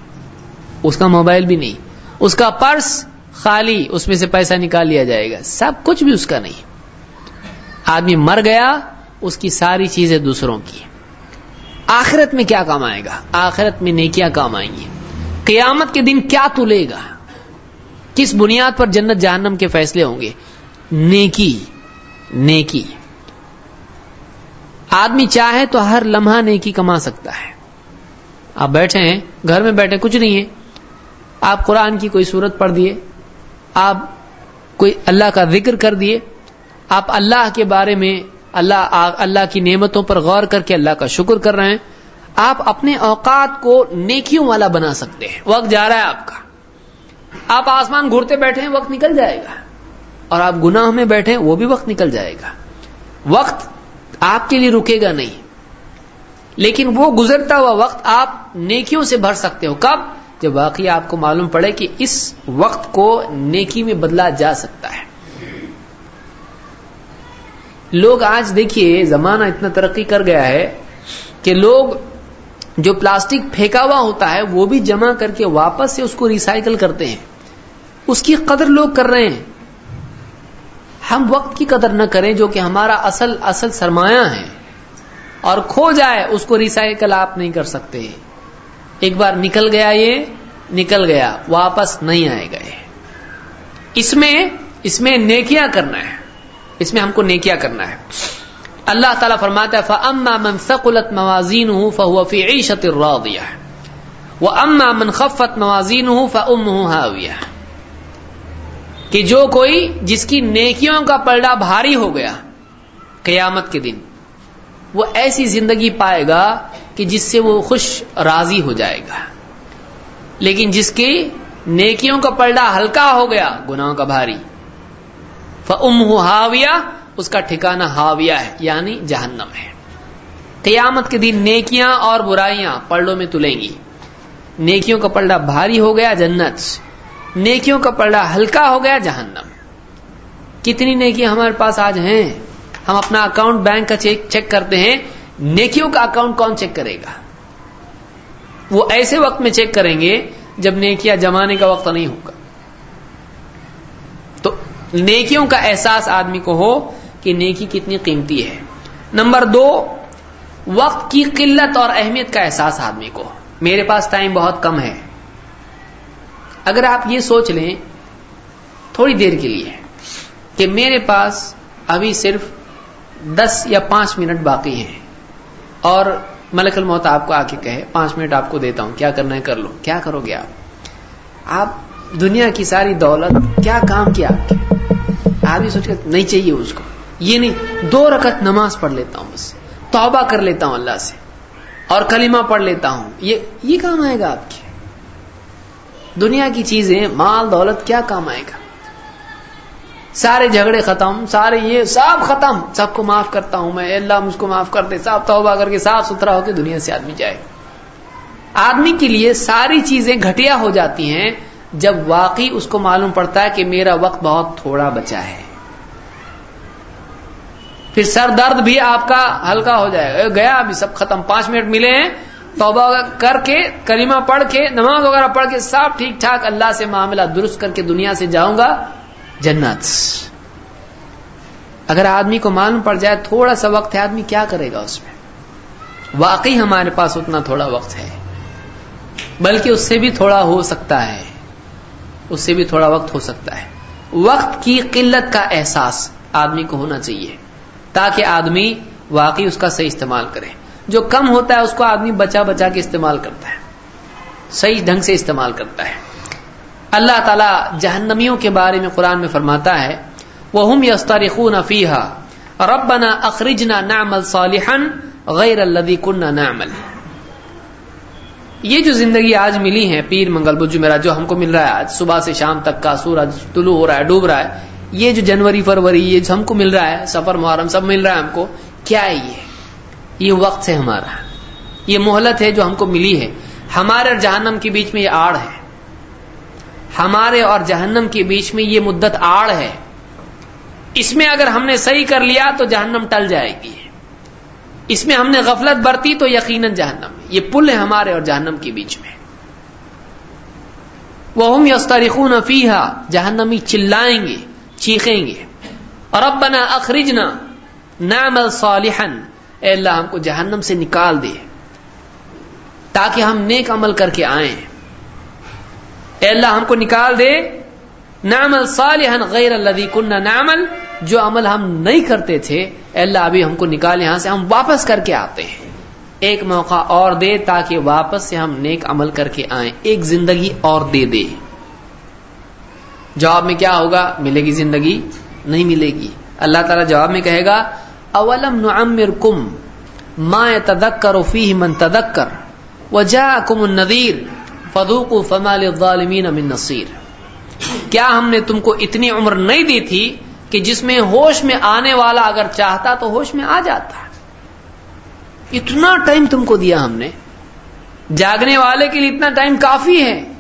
اس کا موبائل بھی نہیں۔ اس کا پرس خالی اس میں سے پیسہ نکال لیا جائے گا۔ سب کچھ بھی اس کا نہیں۔ آدمی مر گیا، اس کی ساری چیزیں دوسروں کی۔ آخرت میں کیا کام آئے گا؟ آخرت میں نیکیاں کام آئیں گی۔ قیامت کے دن کیا تلے گا؟ کس بنیاد پر جنت جہنم کے فیصلے ہوں گے؟ نیکی۔ نیکی۔ آدمی چاہے تو ہر لمحہ نیکی کما سکتا ہے۔ آپ بیٹھے ہیں، گھر میں بیٹھے، کچھ نہیں ہے۔ آپ قرآن کی کوئی صورت پڑھ دیے، آپ کوئی اللہ کا ذکر کر دیے، آپ اللہ کے بارے میں اللہ اللہ کی نعمتوں پر غور کر کے اللہ کا شکر کر رہے ہیں۔ آپ اپنے اوقات کو نیکیوں والا بنا سکتے ہیں۔ وقت جا رہا ہے آپ کا۔ آپ آسمان گھرتے بیٹھے ہیں، وقت نکل جائے گا۔ اور آپ گناہ میں بیٹھے ہیں، وہ بھی وقت نکل جائے گا۔ وقت آپ کے لیے رکے گا نہیں۔ لیکن وہ گزرتا ہوا وقت آپ نیکیوں سے بھر سکتے ہو۔ کب؟ جب واقعی آپ کو معلوم پڑے کہ اس وقت کو نیکی میں بدلا جا سکتا ہے۔ لوگ آج دیکھیے، زمانہ اتنا ترقی کر گیا ہے کہ لوگ جو پلاسٹک پھینکا ہوا ہوتا ہے، وہ بھی جمع کر کے واپس سے اس کو ریسائکل کرتے ہیں۔ اس کی قدر لوگ کر رہے ہیں۔ ہم وقت کی قدر نہ کریں جو کہ ہمارا اصل اصل سرمایہ ہے اور کھو جائے، اس کو ریسائکل آپ نہیں کر سکتے۔ ایک بار نکل گیا یہ، نکل گیا، واپس نہیں آئے گئے۔ اس میں اس میں نیکیاں کرنا ہے۔ اس میں ہم کو نیکیاں کرنا ہے۔ اللہ تعالیٰ فرماتا ہے، فَأَمَّا مَنْ ثَقُلَتْ مَوَازِينُهُ فَهُوَ فِي عِيشَةٍ رَاضِيَةٍ۔ وَأَمَّا مَنْ خَفَّتْ مَوَازِينُهُ فَأُمُّهُ هَاوِيَةٌ۔ کہ جو کوئی جس کی نیکیوں کا پلڑا بھاری ہو گیا قیامت کے دن، وہ ایسی زندگی پائے گا کہ جس سے وہ خوش راضی ہو جائے گا۔ لیکن جس کی نیکیوں کا پلڑا ہلکا ہو گیا، گناہوں کا بھاری۔ فَأُمُّهُ هَاوِيَةٌ اس کا ٹھکانہ ہاویہ ہے یعنی جہنم ہے۔ قیامت کے دن نیکیاں اور برائیاں پلڑوں میں تلیں گی۔ نیکیوں کا پلڑا بھاری ہو گیا، جنت نیکیوں کا پلڑا ہلکا ہو گیا جہنم۔ کتنی نیکیاں ہمارے پاس آج ہیں؟ ہم اپنا اکاؤنٹ بینک کا چیک چیک کرتے ہیں، نیکیوں کا اکاؤنٹ کون چیک کرے گا؟ وہ ایسے وقت میں چیک کریں گے جب نیکیاں جمانے کا وقت نہیں ہوگا۔ تو نیکیوں کا احساس آدمی کو ہو کہ نیکی کتنی قیمتی ہے۔ نمبر دو، وقت کی قلت اور اہمیت کا احساس آدمی کو۔ میرے پاس ٹائم بہت کم ہے۔ اگر آپ یہ سوچ لیں تھوڑی دیر کے لیے کہ میرے پاس ابھی صرف دس یا پانچ منٹ باقی ہیں اور ملک الموت آپ کو آ کے کہے، پانچ منٹ آپ کو دیتا ہوں، کیا کرنا ہے، کر لو۔ کیا کرو گے آپ؟ آپ دنیا کی ساری دولت، کیا کام کیا آپ کے؟ آپ یہ سوچ کر نہیں چاہیے اس کو۔ یہ نہیں، دو رکعت نماز پڑھ لیتا ہوں بس۔ توبہ کر لیتا ہوں اللہ سے اور کلمہ پڑھ لیتا ہوں۔ یہ یہ کام آئے گا آپ کے۔ دنیا کی چیزیں، مال، دولت، کیا کام آئے گا؟ سارے جھگڑے ختم، سارے یہ سب ختم۔ سب کو معاف کرتا ہوں میں اللہ مجھ کو معاف کر دے۔ صاف توبہ کر کے صاف ستھرا ہو کے دنیا سے آدمی جائے۔ آدمی کے لیے ساری چیزیں گھٹیا ہو جاتی ہیں، جب واقعی اس کو معلوم پڑتا ہے کہ میرا وقت بہت تھوڑا بچا ہے۔ پھر سر درد بھی آپ کا ہلکا ہو جائے گا۔ گیا ابھی سب ختم، پانچ منٹ ملے ہیں۔ توبہ کر کے، کریمہ پڑھ کے، نماز وغیرہ پڑھ کے سب ٹھیک ٹھاک اللہ سے معاملہ درست کر کے دنیا سے جاؤں گا، جنت۔ اگر آدمی کو معلوم پڑ جائے تھوڑا سا وقت ہے، آدمی کیا کرے گا اس میں؟ واقعی ہمارے پاس اتنا تھوڑا وقت ہے، بلکہ اس سے بھی تھوڑا ہو سکتا ہے۔ اس سے بھی تھوڑا وقت ہو سکتا ہے۔ وقت کی قلت کا احساس آدمی کو ہونا چاہیے، تاکہ آدمی واقعی اس کا صحیح استعمال کرے۔ جو کم ہوتا ہے اس کو آدمی بچا بچا کے استعمال کرتا ہے صحیح ڈھنگ سے استعمال کرتا ہے اللہ تعالی جہنمیوں کے بارے میں قرآن میں فرماتا ہے وہ ہم یستارخون فیحا ربنا اخرجنا نعمل صالحا غیر الذي كنا نعمل یہ جو زندگی آج ملی ہے پیر منگل بج میرا جو ہم کو مل رہا ہے آج صبح سے شام تک کا سورج طلوع ہو رہا ہے، ڈوب رہا ہے، یہ جو جنوری فروری یہ جو ہم کو مل رہا ہے، سفر محرم سب مل رہا ہے ہم کو، کیا ہے یہ؟ یہ وقت ہے ہمارا یہ مہلت ہے جو ہم کو ملی ہے۔ ہمارے اور جہنم کے بیچ میں یہ آڑ ہے۔ ہمارے اور جہنم کے بیچ میں یہ مدت آڑ ہے۔ اس میں اگر ہم نے صحیح کر لیا تو جہنم ٹل جائے گی۔ اس میں ہم نے غفلت برتی تو یقیناً جہنم۔ یہ پل ہے ہمارے اور جہنم کے بیچ میں۔ وہ ہم یسترخون فیحا جہنمی چلائیں گے، چیخیں گے۔ اور اب بنا اخرجنا نام الصالحن اے اللہ ہم کو جہنم سے نکال دے تاکہ ہم نیک عمل کر کے آئیں۔ اے اللہ ہم کو نکال دے۔ نعمل صالحا غیر الذي كنا نعمل۔ جو عمل ہم نہیں کرتے تھے، اے اللہ ابھی ہم کو نکال، یہاں سے ہم واپس کر کے آتے ہیں۔ ایک موقع اور دے تاکہ واپس سے ہم نیک عمل کر کے آئیں۔ ایک زندگی اور دے دے۔ جواب میں کیا ہوگا؟ ملے گی زندگی، نہیں ملے گی۔ اللہ تعالیٰ جواب میں کہے گا اولم نعمرکم ما يتذکر فیہ من تذکر وجاءکم النذیر فذوقوا فما للظالمین من نصیر۔ کیا ہم نے تم کو اتنی عمر نہیں دی تھی کہ جس میں ہوش میں آنے والا اگر چاہتا تو ہوش میں آ جاتا؟ اتنا ٹائم تم کو دیا ہم نے۔ جاگنے والے کے لیے اتنا ٹائم کافی ہے۔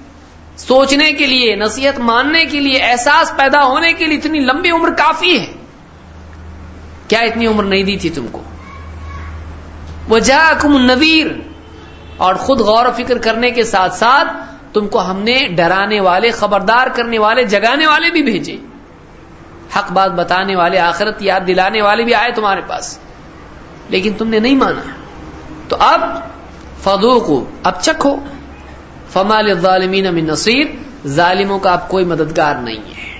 سوچنے کے لیے، نصیحت ماننے کے لیے، احساس پیدا ہونے کے لیے اتنی لمبی عمر کافی ہے۔ کیا اتنی عمر نہیں دی تھی تم کو؟ وہ جا کم نویر اور خود غور و فکر کرنے کے ساتھ ساتھ تم کو ہم نے ڈرانے والے، خبردار کرنے والے، جگانے والے بھی بھیجے۔ حق بات بتانے والے، آخرت یاد دلانے والے بھی آئے تمہارے پاس۔ لیکن تم نے نہیں مانا۔ تو اب فدو کو اب چکھو۔ فمال ظالمین من نصیر۔ ظالموں کا اب کوئی مددگار نہیں ہے۔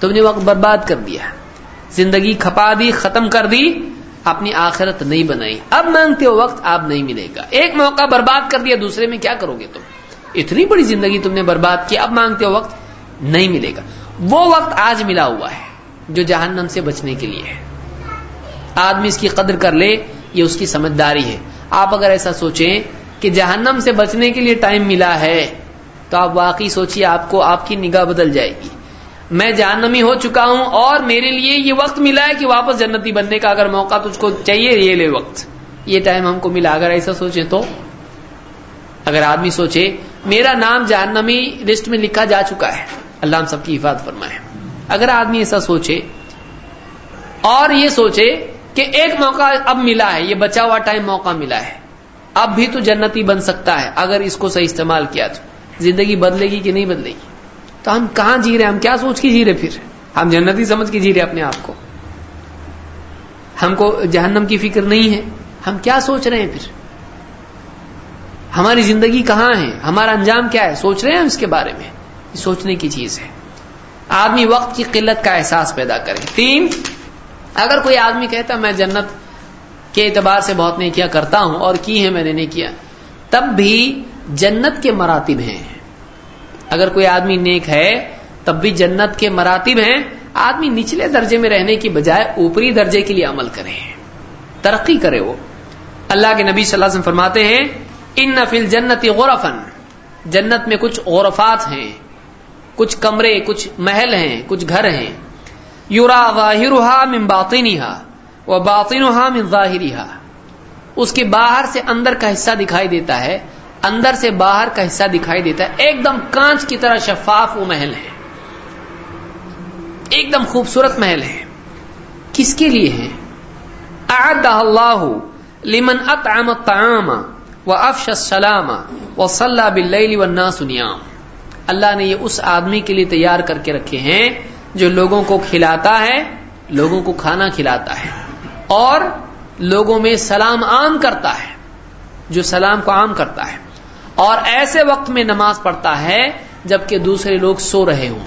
تم نے وقت برباد کر دیا۔ زندگی کھپا دی، ختم کر دی، اپنی آخرت نہیں بنائی۔ اب مانگتے ہو وقت آپ نہیں ملے گا۔ ایک موقع برباد کر دیا، دوسرے میں کیا کرو گے تم؟ اتنی بڑی زندگی تم نے برباد کی، اب مانگتے ہو وقت نہیں ملے گا۔ وہ وقت آج ملا ہوا ہے جو جہنم سے بچنے کے لیے ہے۔ آدمی اس کی قدر کر لے، یہ اس کی سمجھداری ہے۔ آپ اگر ایسا سوچیں کہ جہنم سے بچنے کے لیے ٹائم ملا ہے، تو آپ واقعی سوچیے آپ کو آپ کی نگاہ بدل جائے گی۔ میں جہنمی ہو چکا ہوں اور میرے لیے یہ وقت ملا ہے کہ واپس جنتی بننے کا اگر موقع تجھ کو چاہیے یہ لے وقت۔ یہ ٹائم ہم کو ملا۔ اگر ایسا سوچے تو۔ اگر آدمی سوچے، میرا نام جہنمی لسٹ میں لکھا جا چکا ہے۔ اللہ ہم سب کی حفاظت فرمائے۔ اگر آدمی ایسا سوچے اور یہ سوچے کہ ایک موقع اب ملا ہے، یہ بچا ہوا ٹائم موقع ملا ہے۔ اب بھی تو جنتی بن سکتا ہے، اگر اس کو صحیح استعمال کیا تو۔ زندگی بدلے گی کہ نہیں بدلے گی؟ تو ہم کہاں جی رہے ہیں؟ ہم کیا سوچ کے جی رہے پھر؟ ہم جنتی سمجھ کے جی رہے اپنے آپ کو۔ ہم کو جہنم کی فکر نہیں ہے۔ ہم کیا سوچ رہے ہیں پھر؟ ہماری زندگی کہاں ہے؟ ہمارا انجام کیا ہے؟ سوچ رہے ہیں ہم اس کے بارے میں؟ یہ سوچنے کی چیز ہے۔ آدمی وقت کی قلت کا احساس پیدا کرے۔ تین، اگر کوئی آدمی کہتا میں جنت کے اعتبار سے بہت نہیں کیا کرتا ہوں اور کی ہے میں نے نہیں کیا تب بھی جنت کے مراتب ہیں۔ اگر کوئی آدمی نیک ہے، تب بھی جنت کے مراتب ہیں۔ آدمی نچلے درجے میں رہنے کی بجائے اوپری درجے کے لیے عمل کرے۔ ترقی کرے وہ۔ اللہ کے نبی صلی اللہ علیہ وسلم فرماتے ہیں، ان نفل جنتی غورفن جنت میں کچھ غورفات ہیں، کچھ کمرے، کچھ محل ہیں، کچھ گھر ہیں۔ یورا ظاہرها من باطنها و باطنها من ظاہرها اس کے باہر سے اندر کا حصہ دکھائی دیتا ہے۔ اندر سے باہر کا حصہ دکھائی دیتا ہے۔ ایک دم کانچ کی طرح شفاف وہ محل ہے۔ ایک دم خوبصورت محل ہے۔ کس کے لیے ہے؟ اعدہ اللہ لمن اطعم الطعام و افش السلام و صلی باللیل والناس نیام۔ اللہ نے یہ اس آدمی کے لیے تیار کر کے رکھے ہیں جو لوگوں کو کھلاتا ہے، لوگوں کو کھانا کھلاتا ہے۔ اور لوگوں میں سلام عام کرتا ہے، جو سلام کو عام کرتا ہے۔ اور ایسے وقت میں نماز پڑھتا ہے جبکہ دوسرے لوگ سو رہے ہوں۔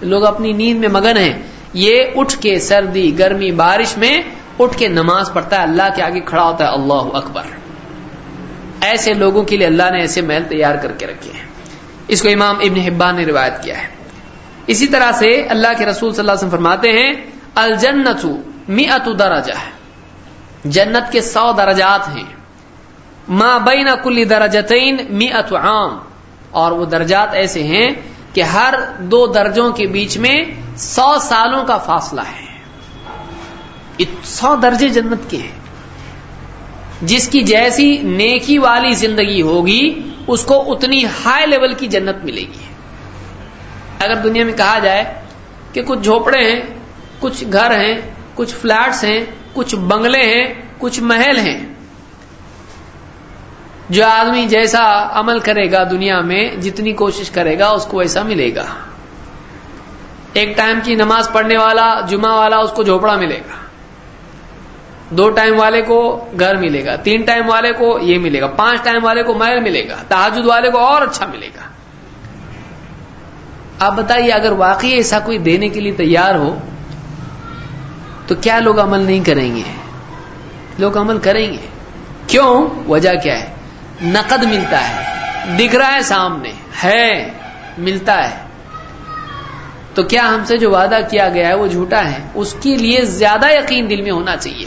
لوگ اپنی نیند میں مگن ہیں۔ یہ اٹھ کے سردی، گرمی، بارش میں اٹھ کے نماز پڑھتا ہے۔ اللہ کے آگے کھڑا ہوتا ہے۔ اللہ اکبر۔ ایسے لوگوں کے لیے اللہ نے ایسے محل تیار کر کے رکھے ہیں۔ اس کو امام ابن حبان نے روایت کیا ہے۔ اسی طرح سے اللہ کے رسول صلی اللہ علیہ وسلم فرماتے ہیں الجنت می درجہ۔ جنت کے سو درجات ہیں۔ ماں بین کل درجتین می عام۔ اور وہ درجات ایسے ہیں کہ ہر دو درجوں کے بیچ میں سو سالوں کا فاصلہ ہے۔ سو درجے جنت کے ہیں۔ جس کی جیسی نیکی والی زندگی ہوگی، اس کو اتنی ہائی لیول کی جنت ملے گی۔ اگر دنیا میں کہا جائے کہ کچھ جھوپڑے ہیں، کچھ گھر ہیں، کچھ فلیٹس ہیں، کچھ بنگلے ہیں، کچھ محل ہیں جو آدمی جیسا عمل کرے گا دنیا میں، جتنی کوشش کرے گا، اس کو ایسا ملے گا۔ ایک ٹائم کی نماز پڑھنے والا، جمعہ والا، اس کو جھوپڑا ملے گا۔ دو ٹائم والے کو گھر ملے گا، تین ٹائم والے کو یہ ملے گا، پانچ ٹائم والے کو محل ملے گا تحجد والے کو اور اچھا ملے گا۔ آپ بتائیے، اگر واقعی ایسا کوئی دینے کے لیے تیار ہو، تو کیا لوگ عمل نہیں کریں گے؟ لوگ عمل کریں گے۔ کیوں؟ وجہ کیا ہے؟ نقد ملتا ہے۔ دکھ رہا ہے سامنے۔ ہے، ملتا ہے۔ تو کیا ہم سے جو وعدہ کیا گیا ہے، وہ جھوٹا ہے؟ اس کے لیے زیادہ یقین دل میں ہونا چاہیے۔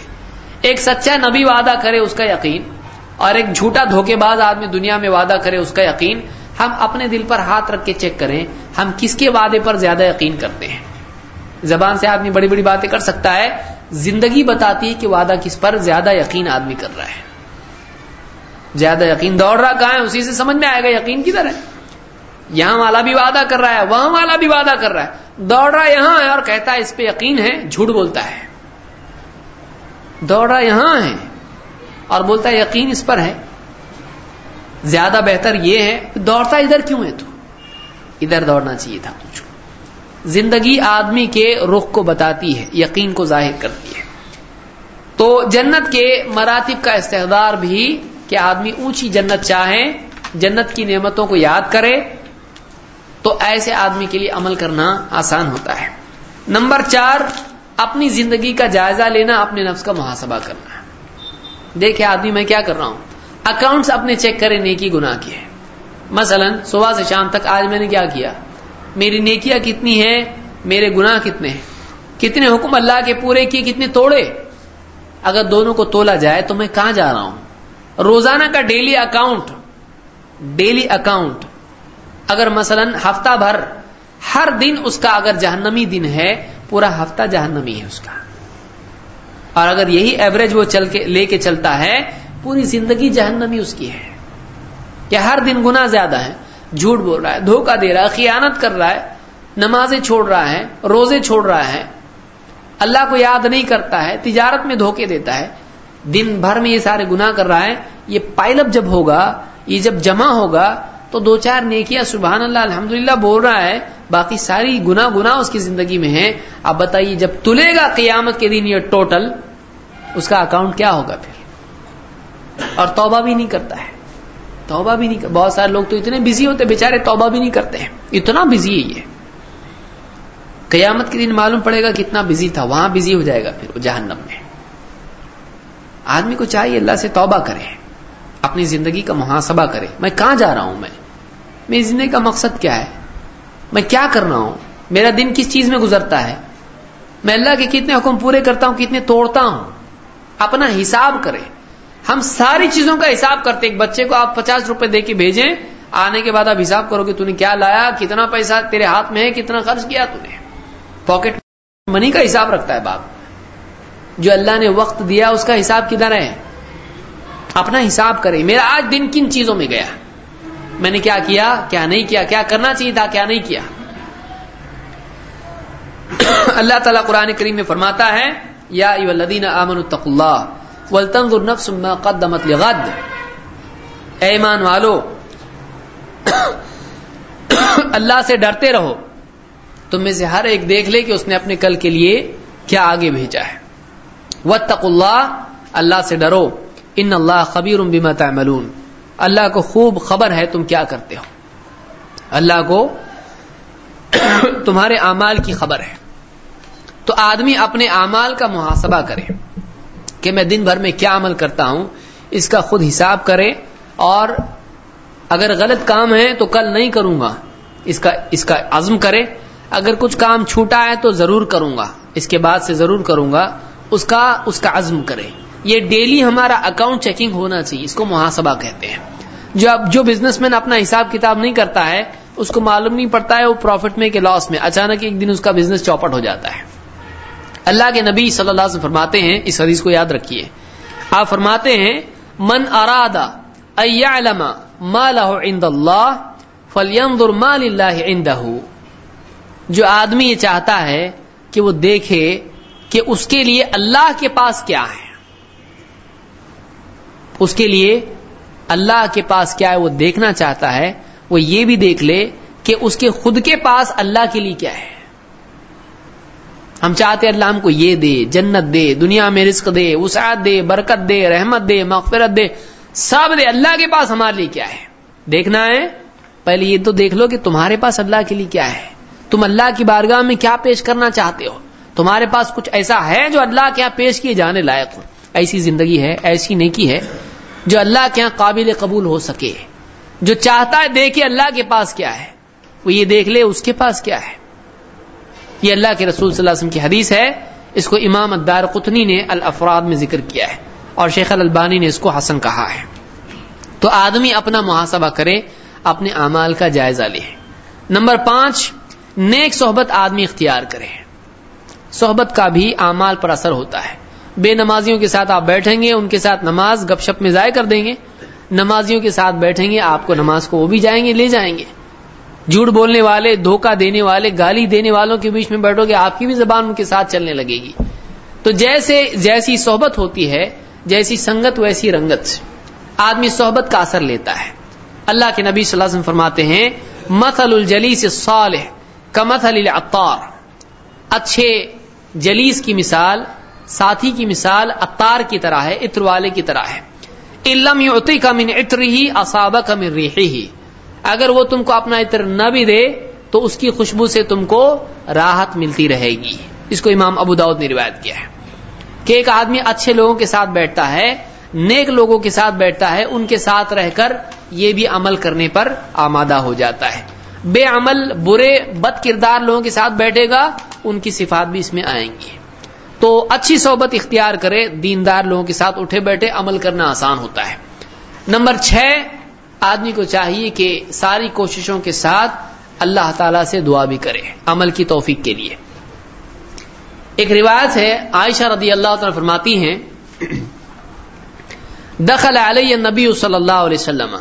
ایک سچا نبی وعدہ کرے، اس کا یقین۔ اور ایک جھوٹا دھوکے باز آدمی دنیا میں وعدہ کرے، اس کا یقین۔ ہم اپنے دل پر ہاتھ رکھ کے چیک کریں، ہم کس کے وعدے پر زیادہ یقین کرتے ہیں؟ زبان سے آدمی بڑی بڑی باتیں کر سکتا ہے، زندگی بتاتی ہے کہ وعدہ کس پر زیادہ یقین آدمی کر رہا ہے۔ زیادہ یقین دوڑ رہا کہاں ہے؟ اسی سے سمجھ میں آئے گا یقین کدھر ہے؟ یہاں والا بھی وعدہ کر رہا ہے، وہاں والا بھی وعدہ کر رہا ہے۔ دوڑ رہا یہاں ہے اور کہتا ہے اس پہ یقین ہے، جھوٹ بولتا ہے۔ دوڑ رہا یہاں ہے اور بولتا ہے یقین اس پر ہے۔ زیادہ بہتر یہ ہے، دوڑتا ادھر کیوں ہے تو؟ ادھر دوڑنا چاہیے تھا تجھ کو زندگی آدمی کے رخ کو بتاتی ہے، یقین کو ظاہر کرتی ہے۔ تو جنت کے مراتب کا استحدار بھی کہ آدمی اونچی جنت چاہے، جنت کی نعمتوں کو یاد کرے، تو ایسے آدمی کے لیے عمل کرنا آسان ہوتا ہے۔ نمبر چار، اپنی زندگی کا جائزہ لینا، اپنے نفس کا محاسبہ کرنا۔ دیکھے آدمی میں کیا کر رہا ہوں۔ اکاؤنٹس اپنے چیک کرے نیکی گناہ کی ہے۔ مثلا صبح سے شام تک آج میں نے کیا کیا؟ میری نیکیاں کتنی ہیں، میرے گناہ کتنے ہیں؟ کتنے حکم اللہ کے پورے کیے، کتنے توڑے؟ اگر دونوں کو تولا جائے تو میں کہاں جا رہا ہوں؟ روزانہ کا ڈیلی اکاؤنٹ ڈیلی اکاؤنٹ اگر مثلا ہفتہ بھر ہر دن اس کا اگر جہنمی دن ہے، پورا ہفتہ جہنمی ہے اس کا۔ اور اگر یہی ایوریج وہ چل کے، لے کے چلتا ہے، پوری زندگی جہنمی اس کی ہے۔ کہ ہر دن گنا زیادہ ہے، جھوٹ بول رہا ہے، دھوکہ دے رہا ہے، خیانت کر رہا ہے، نمازیں چھوڑ رہا ہے، روزے چھوڑ رہا ہے۔ اللہ کو یاد نہیں کرتا ہے، تجارت میں دھوکے دیتا ہے دن بھر میں یہ سارے گناہ کر رہا ہے، یہ پائل اپ جب ہوگا، یہ جب جمع ہوگا، تو دو چار نیکیاں سبحان اللہ الحمد بول رہا ہے، باقی ساری گنا گنا اس کی زندگی میں ہے اب بتائیے، جب تلے گا قیامت کے دن یہ ٹوٹل اس کا اکاؤنٹ کیا ہوگا پھر؟ اور توبہ بھی نہیں کرتا ہے۔ توبہ بھی نہیں بہت سارے لوگ تو اتنے بزی ہوتے بےچارے توبہ بھی نہیں کرتے ہیں۔ اتنا بزی ہے یہ۔ قیامت کے دن معلوم پڑے گا کتنا بزی تھا، وہاں بزی ہو جائے گا پھر وہ جہنم میں۔ آدمی کو چاہیے اللہ سے توبہ کرے، اپنی زندگی کا محاسبہ کرے۔ میں کہاں جا رہا ہوں میں؟ میری زندگی کا مقصد کیا ہے؟ میں کیا کر رہا ہوں؟ میرا دن کس چیز میں گزرتا ہے؟ میں اللہ کے کتنے حکم پورے کرتا ہوں، کتنے توڑتا ہوں؟ اپنا حساب کرے۔ ہم ساری چیزوں کا حساب کرتے، ایک بچے کو آپ پچاس روپے دے کے بھیجیں، آنے کے بعد آپ حساب کرو کہ نے کیا لایا؟ کتنا پیسہ تیرے ہاتھ میں ہے؟ کتنا خرچ کیا نے؟ پاکٹ منی کا حساب رکھتا ہے باپ۔ جو اللہ نے وقت دیا اس کا حساب کدھر ہے؟ اپنا حساب کرے میرا آج دن کن چیزوں میں گیا؟ میں نے کیا کیا؟ کیا نہیں کیا؟ کیا کرنا چاہیے تھا؟ کیا نہیں کیا؟ <coughs> اللہ تعالیٰ قرآن کریم میں فرماتا ہے، یا الذین آمنوا اتقوا اللہ ولتنظر نفس ما قدمت لغد۔ اے ایمان والو، <coughs> اللہ سے ڈرتے رہو۔ تم میں سے ہر ایک دیکھ لے کہ اس نے اپنے کل کے لیے کیا آگے بھیجا ہے۔ واتقوا اللہ اللہ سے ڈرو۔ ان اللہ خبیر بما تعملون۔ اللہ کو خوب خبر ہے تم کیا کرتے ہو۔ اللہ کو <coughs> تمہارے اعمال کی خبر ہے۔ تو آدمی اپنے اعمال کا محاسبہ کرے کہ میں دن بھر میں کیا عمل کرتا ہوں، اس کا خود حساب کرے۔ اور اگر غلط کام ہے تو کل نہیں کروں گا۔ اس کا اس کا عزم کرے۔ اگر کچھ کام چھوٹا ہے تو ضرور کروں گا۔ اس کے بعد سے ضرور کروں گا۔ اس کا اس کا عزم کرے۔ یہ ڈیلی ہمارا اکاؤنٹ چیکنگ ہونا چاہیے، اس کو محاسبہ کہتے ہیں۔ جو اب جو بزنس مین اپنا حساب کتاب نہیں کرتا ہے، اس کو معلوم نہیں پڑتا ہے وہ پروفٹ میں کہ لاس میں۔ اچانک ایک دن اس کا بزنس چوپٹ ہو جاتا ہے۔ اللہ کے نبی صلی اللہ سے فرماتے ہیں، اس حدیث کو یاد رکھیے۔ آپ فرماتے ہیں، من ارادہ ما له عند اللہ فلينظر ما لله عنده. جو آدمی یہ چاہتا ہے کہ وہ دیکھے کہ اس کے لیے اللہ کے پاس کیا ہے؟ اس کے لیے اللہ کے پاس کیا ہے وہ دیکھنا چاہتا ہے، وہ یہ بھی دیکھ لے کہ اس کے خود کے پاس اللہ کے لیے کیا ہے۔ ہم چاہتے اللہ ہم کو یہ دے، جنت دے، دنیا میں رزق دے، وسعت دے، برکت دے، رحمت دے، مغفرت دے، سب دے، اللہ کے پاس ہمارے لیے کیا ہے؟ دیکھنا ہے؟ پہلے یہ تو دیکھ لو کہ تمہارے پاس اللہ کے لیے کیا ہے۔ تم اللہ کی بارگاہ میں کیا پیش کرنا چاہتے ہو؟ تمہارے پاس کچھ ایسا ہے جو اللہ کیا پیش کیے جانے لائق ہو؟ ایسی زندگی ہے، ایسی نیکی ہے جو اللہ کے یہاں قابل قبول ہو سکے۔ جو چاہتا ہے دیکھے اللہ کے پاس کیا ہے، وہ یہ دیکھ لے اس کے پاس کیا ہے۔ یہ اللہ کے رسول صلی اللہ علیہ وسلم کی حدیث ہے۔ اس کو امام الدار قطنی نے الافراد میں ذکر کیا ہے اور شیخ البانی نے اس کو حسن کہا ہے۔ تو آدمی اپنا محاسبہ کرے، اپنے اعمال کا جائزہ لے۔ نمبر پانچ، نیک صحبت آدمی اختیار کرے۔ صحبت کا بھی اعمال پر اثر ہوتا ہے۔ بے نمازیوں کے ساتھ آپ بیٹھیں گے، ان کے ساتھ نماز گپ شپ میں ضائع کر دیں گے۔ نمازیوں کے ساتھ بیٹھیں گے، آپ کو نماز کو وہ بھی جائیں گے، لے جائیں گے۔ جھوٹ بولنے والے، دھوکہ دینے والے، گالی دینے والوں کے بیچ میں بیٹھو گے، آپ کی بھی زبان ان کے ساتھ چلنے لگے گی۔ تو جیسے، جیسی صحبت ہوتی ہے، جیسی سنگت ویسی رنگت۔ آدمی صحبت کا اثر لیتا ہے۔ اللہ کے نبی صلی اللہ علیہ وسلم فرماتے ہیں، مثل الجلیس الصالح کمثل العطار۔ اچھے جلیس کی مثال، ساتھی کی مثال اتار کی طرح ہے، عطر والے کی طرح ہے۔ علم یعطی کا من عطر ہی اصابہ کا من ریحی ہی اگر وہ تم کو اپنا عطر نہ بھی دے، تو اس کی خوشبو سے تم کو راحت ملتی رہے گی۔ اس کو امام ابو داود نے روایت کیا ہے۔ کہ ایک آدمی اچھے لوگوں کے ساتھ بیٹھتا ہے، نیک لوگوں کے ساتھ بیٹھتا ہے، ان کے ساتھ رہ کر یہ بھی عمل کرنے پر آمادہ ہو جاتا ہے۔ بے عمل، برے، بد کردار لوگوں کے ساتھ بیٹھے گا، ان کی صفات بھی اس میں آئیں گی۔ تو اچھی صحبت اختیار کرے، دیندار لوگوں کے ساتھ اٹھے بیٹھے، عمل کرنا آسان ہوتا ہے۔ نمبر چھ، آدمی کو چاہیے کہ ساری کوششوں کے ساتھ اللہ تعالی سے دعا بھی کرے، عمل کی توفیق کے لیے۔ ایک روایت ہے، عائشہ رضی اللہ تعالی فرماتی ہیں، دخل علی نبی صلی اللہ علیہ وسلم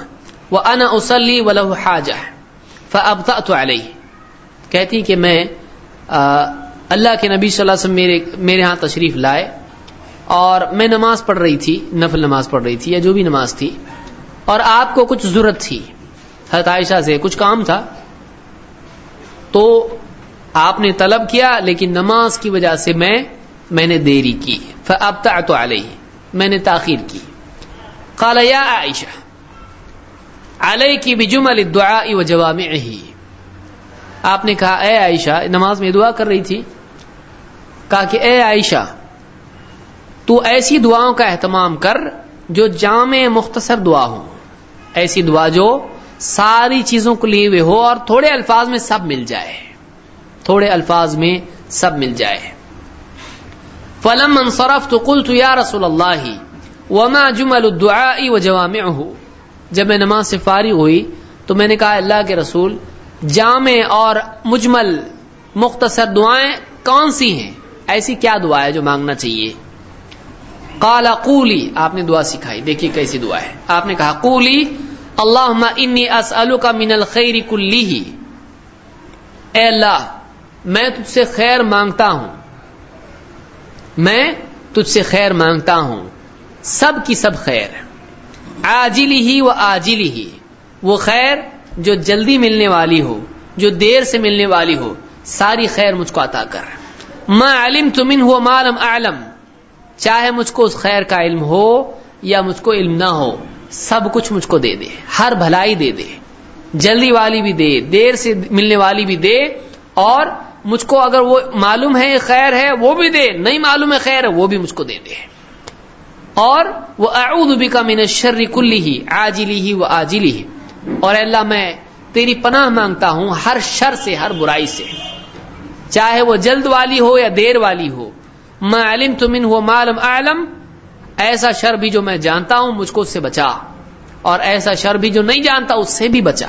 وہ ان اسلی ولہ حاجہ فابطأت علیہ کہتی کہ میں اللہ کے نبی صلی اللہ علیہ وسلم میرے میرے ہاں تشریف لائے اور میں نماز پڑھ رہی تھی، نفل نماز پڑھ رہی تھی یا جو بھی نماز تھی، اور آپ کو کچھ ضرورت تھی۔ حضرت عائشہ سے کچھ کام تھا۔ تو آپ نے طلب کیا، لیکن نماز کی وجہ سے میں میں نے دیری کی۔ فابتعت علیہ میں نے تاخیر کی۔ قال یا عائشہ علیہ کی بجمل الدعاء و جوامعہ آپ نے کہا، اے عائشہ، نماز میں دعا کر رہی تھی؟ کہا کہ، اے عائشہ، تو ایسی دعاؤں کا اہتمام کر جو جامع مختصر دعا ہو ایسی دعا جو ساری چیزوں کو لیے ہوئے ہو اور تھوڑے الفاظ میں سب مل جائے۔ تھوڑے الفاظ میں سب مل جائے۔ فلم انصرف تو کل تو یا رسول اللہ وما جمل الدعاء و جوامعہ جب میں نماز سے فارغ ہوئی تو میں نے کہا اللہ کے رسول، جامع اور مجمل مختصر دعائیں کون سی ہیں؟ ایسی کیا دعا ہے جو مانگنا چاہیے؟ قال قولی، آپ نے دعا سکھائی، دیکھیے کیسی دعا ہے۔ آپ نے کہا قولی اللہ انی اسألک من الخیر کلیہ اے اللہ، میں تجھ سے خیر مانگتا ہوں۔ میں تجھ سے خیر مانگتا ہوں۔ سب کی سب خیر۔ آجلی ہی و آجلی ہی وہ خیر جو جلدی ملنے والی ہو، جو دیر سے ملنے والی ہو، ساری خیر مجھ کو عطا کر۔ ما علم تمن ہو معلوم عالم چاہے مجھ کو اس خیر کا علم ہو یا مجھ کو علم نہ ہو، سب کچھ مجھ کو دے دے، ہر بھلائی دے دے۔ جلدی والی بھی دے، دیر سے ملنے والی بھی دے۔ اور مجھ کو اگر وہ معلوم ہے خیر ہے، وہ بھی دے، نہیں معلوم ہے خیر ہے، وہ بھی مجھ کو دے دے۔ اور وہ اعوذ بک من الشر کلی عاجلی ہی و آجلی ہی اور اللہ، میں تیری پناہ مانگتا ہوں ہر شر سے، ہر برائی سے۔ چاہے وہ جلد والی ہو یا دیر والی ہو۔ میں علم تمن ہو معلوم عالم ایسا شر بھی جو میں جانتا ہوں، مجھ کو اس سے بچا۔ اور ایسا شر بھی جو نہیں جانتا، اس سے بھی بچا۔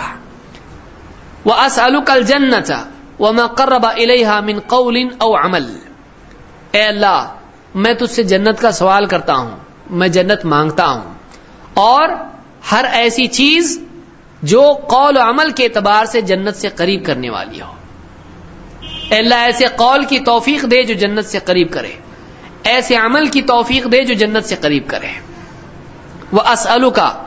وہ اسلو کل جنت وہ میں قربا الحا من قول او عمل۔ اے اللہ، میں تجھ سے جنت کا سوال کرتا ہوں۔ میں جنت مانگتا ہوں۔ اور ہر ایسی چیز جو قول و عمل کے اعتبار سے جنت سے قریب کرنے والی ہو۔ اے اللہ ایسے قول کی توفیق دے جو جنت سے قریب کرے۔ ایسے عمل کی توفیق دے جو جنت سے قریب کرے۔ وہ اسلو کا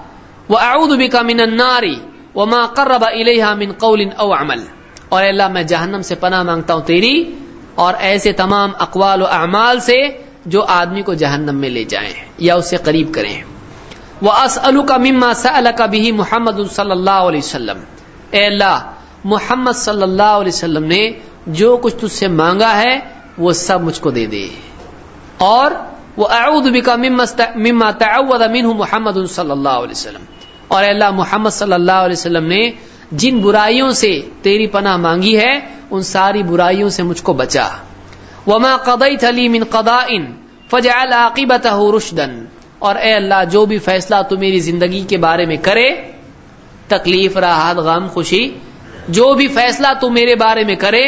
وہ اعود کا من الناری وہ ماں قرب الحا من قول او عمل۔ اور اللہ، میں جہنم سے پناہ مانگتا ہوں تیری اور ایسے تمام اقوال و اعمال سے جو آدمی کو جہنم میں لے جائیں یا اس قریب کریں۔ وہ اسلو کا مما سل کا بھی محمد صلی اللہ علیہ وسلم۔ اے اللہ، محمد صلی اللہ علیہ وسلم نے جو کچھ تجھ سے مانگا ہے، وہ سب مجھ کو دے دے۔ اور وہ اعوذ بکا مما تعوذ منہ محمد صلی اللہ علیہ وسلم۔ اور اللہ، محمد صلی اللہ علیہ وسلم نے جن برائیوں سے تیری پناہ مانگی ہے، ان ساری برائیوں سے مجھ کو بچا۔ وما قضیت لی من قضاء فجعل عاقبته رشدا اور اے اللہ جو بھی فیصلہ تو میری زندگی کے بارے میں کرے، تکلیف، راحت، غم، خوشی، جو بھی فیصلہ تو میرے بارے میں کرے،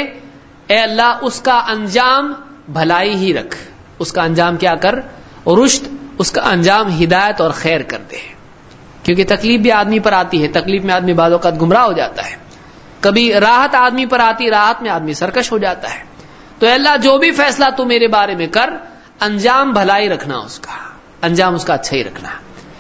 اے اللہ اس کا انجام بھلائی ہی رکھ۔ اس کا انجام کیا کر؟ رشت اس کا انجام ہدایت اور خیر کر دے۔ کیونکہ تکلیف بھی آدمی پر آتی ہے، تکلیف میں آدمی بعض اوقات گمراہ ہو جاتا ہے۔ کبھی راحت آدمی پر آتی، راحت میں آدمی سرکش ہو جاتا ہے۔ تو اللہ جو بھی فیصلہ تو میرے بارے میں کر، انجام بھلائی رکھنا اس کا، انجام اس کا اچھا ہی رکھنا۔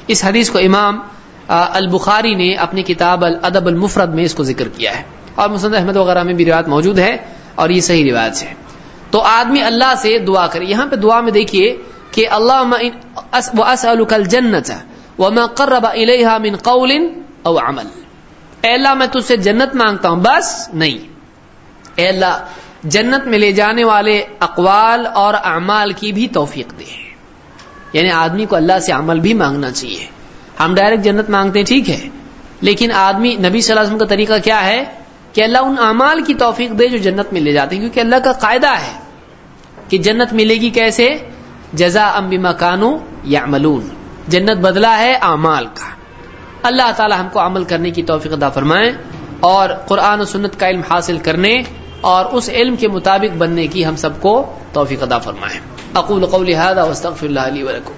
اس حدیث کو امام البخاری نے اپنی کتاب الادب المفرد میں اس کو ذکر کیا ہے۔ اور مسند احمد وغیرہ میں بھی روایت موجود ہے اور یہ صحیح روایت ہے۔ تو آدمی اللہ سے دعا کرے۔ یہاں پہ دعا میں دیکھیے کہ اللہ جنت وما قرب الیہا من قول او عمل۔ اے اللہ میں تجھ سے جنت مانگتا ہوں، بس نہیں۔ اے اللہ جنت میں لے جانے والے اقوال اور اعمال کی بھی توفیق دے۔ یعنی آدمی کو اللہ سے عمل بھی مانگنا چاہیے۔ ہم ڈائریکٹ جنت مانگتے ہیں، ٹھیک ہے۔ لیکن آدمی، نبی صلی اللہ علیہ وسلم کا طریقہ کیا ہے؟ کہ اللہ ان اعمال کی توفیق دے جو جنت میں لے جاتے ہیں، کیونکہ اللہ کا قاعدہ ہے کہ جنت ملے گی کیسے؟ جزا امبی مکانو یا جنت بدلا ہے اعمال کا۔ اللہ تعالی ہم کو عمل کرنے کی توفیق ادا فرمائے اور قرآن و سنت کا علم حاصل کرنے اور اس علم کے مطابق بننے کی ہم سب کو توفیق ادا فرمائے۔ اقول قولی هذا واستغفر الله لي ولكم.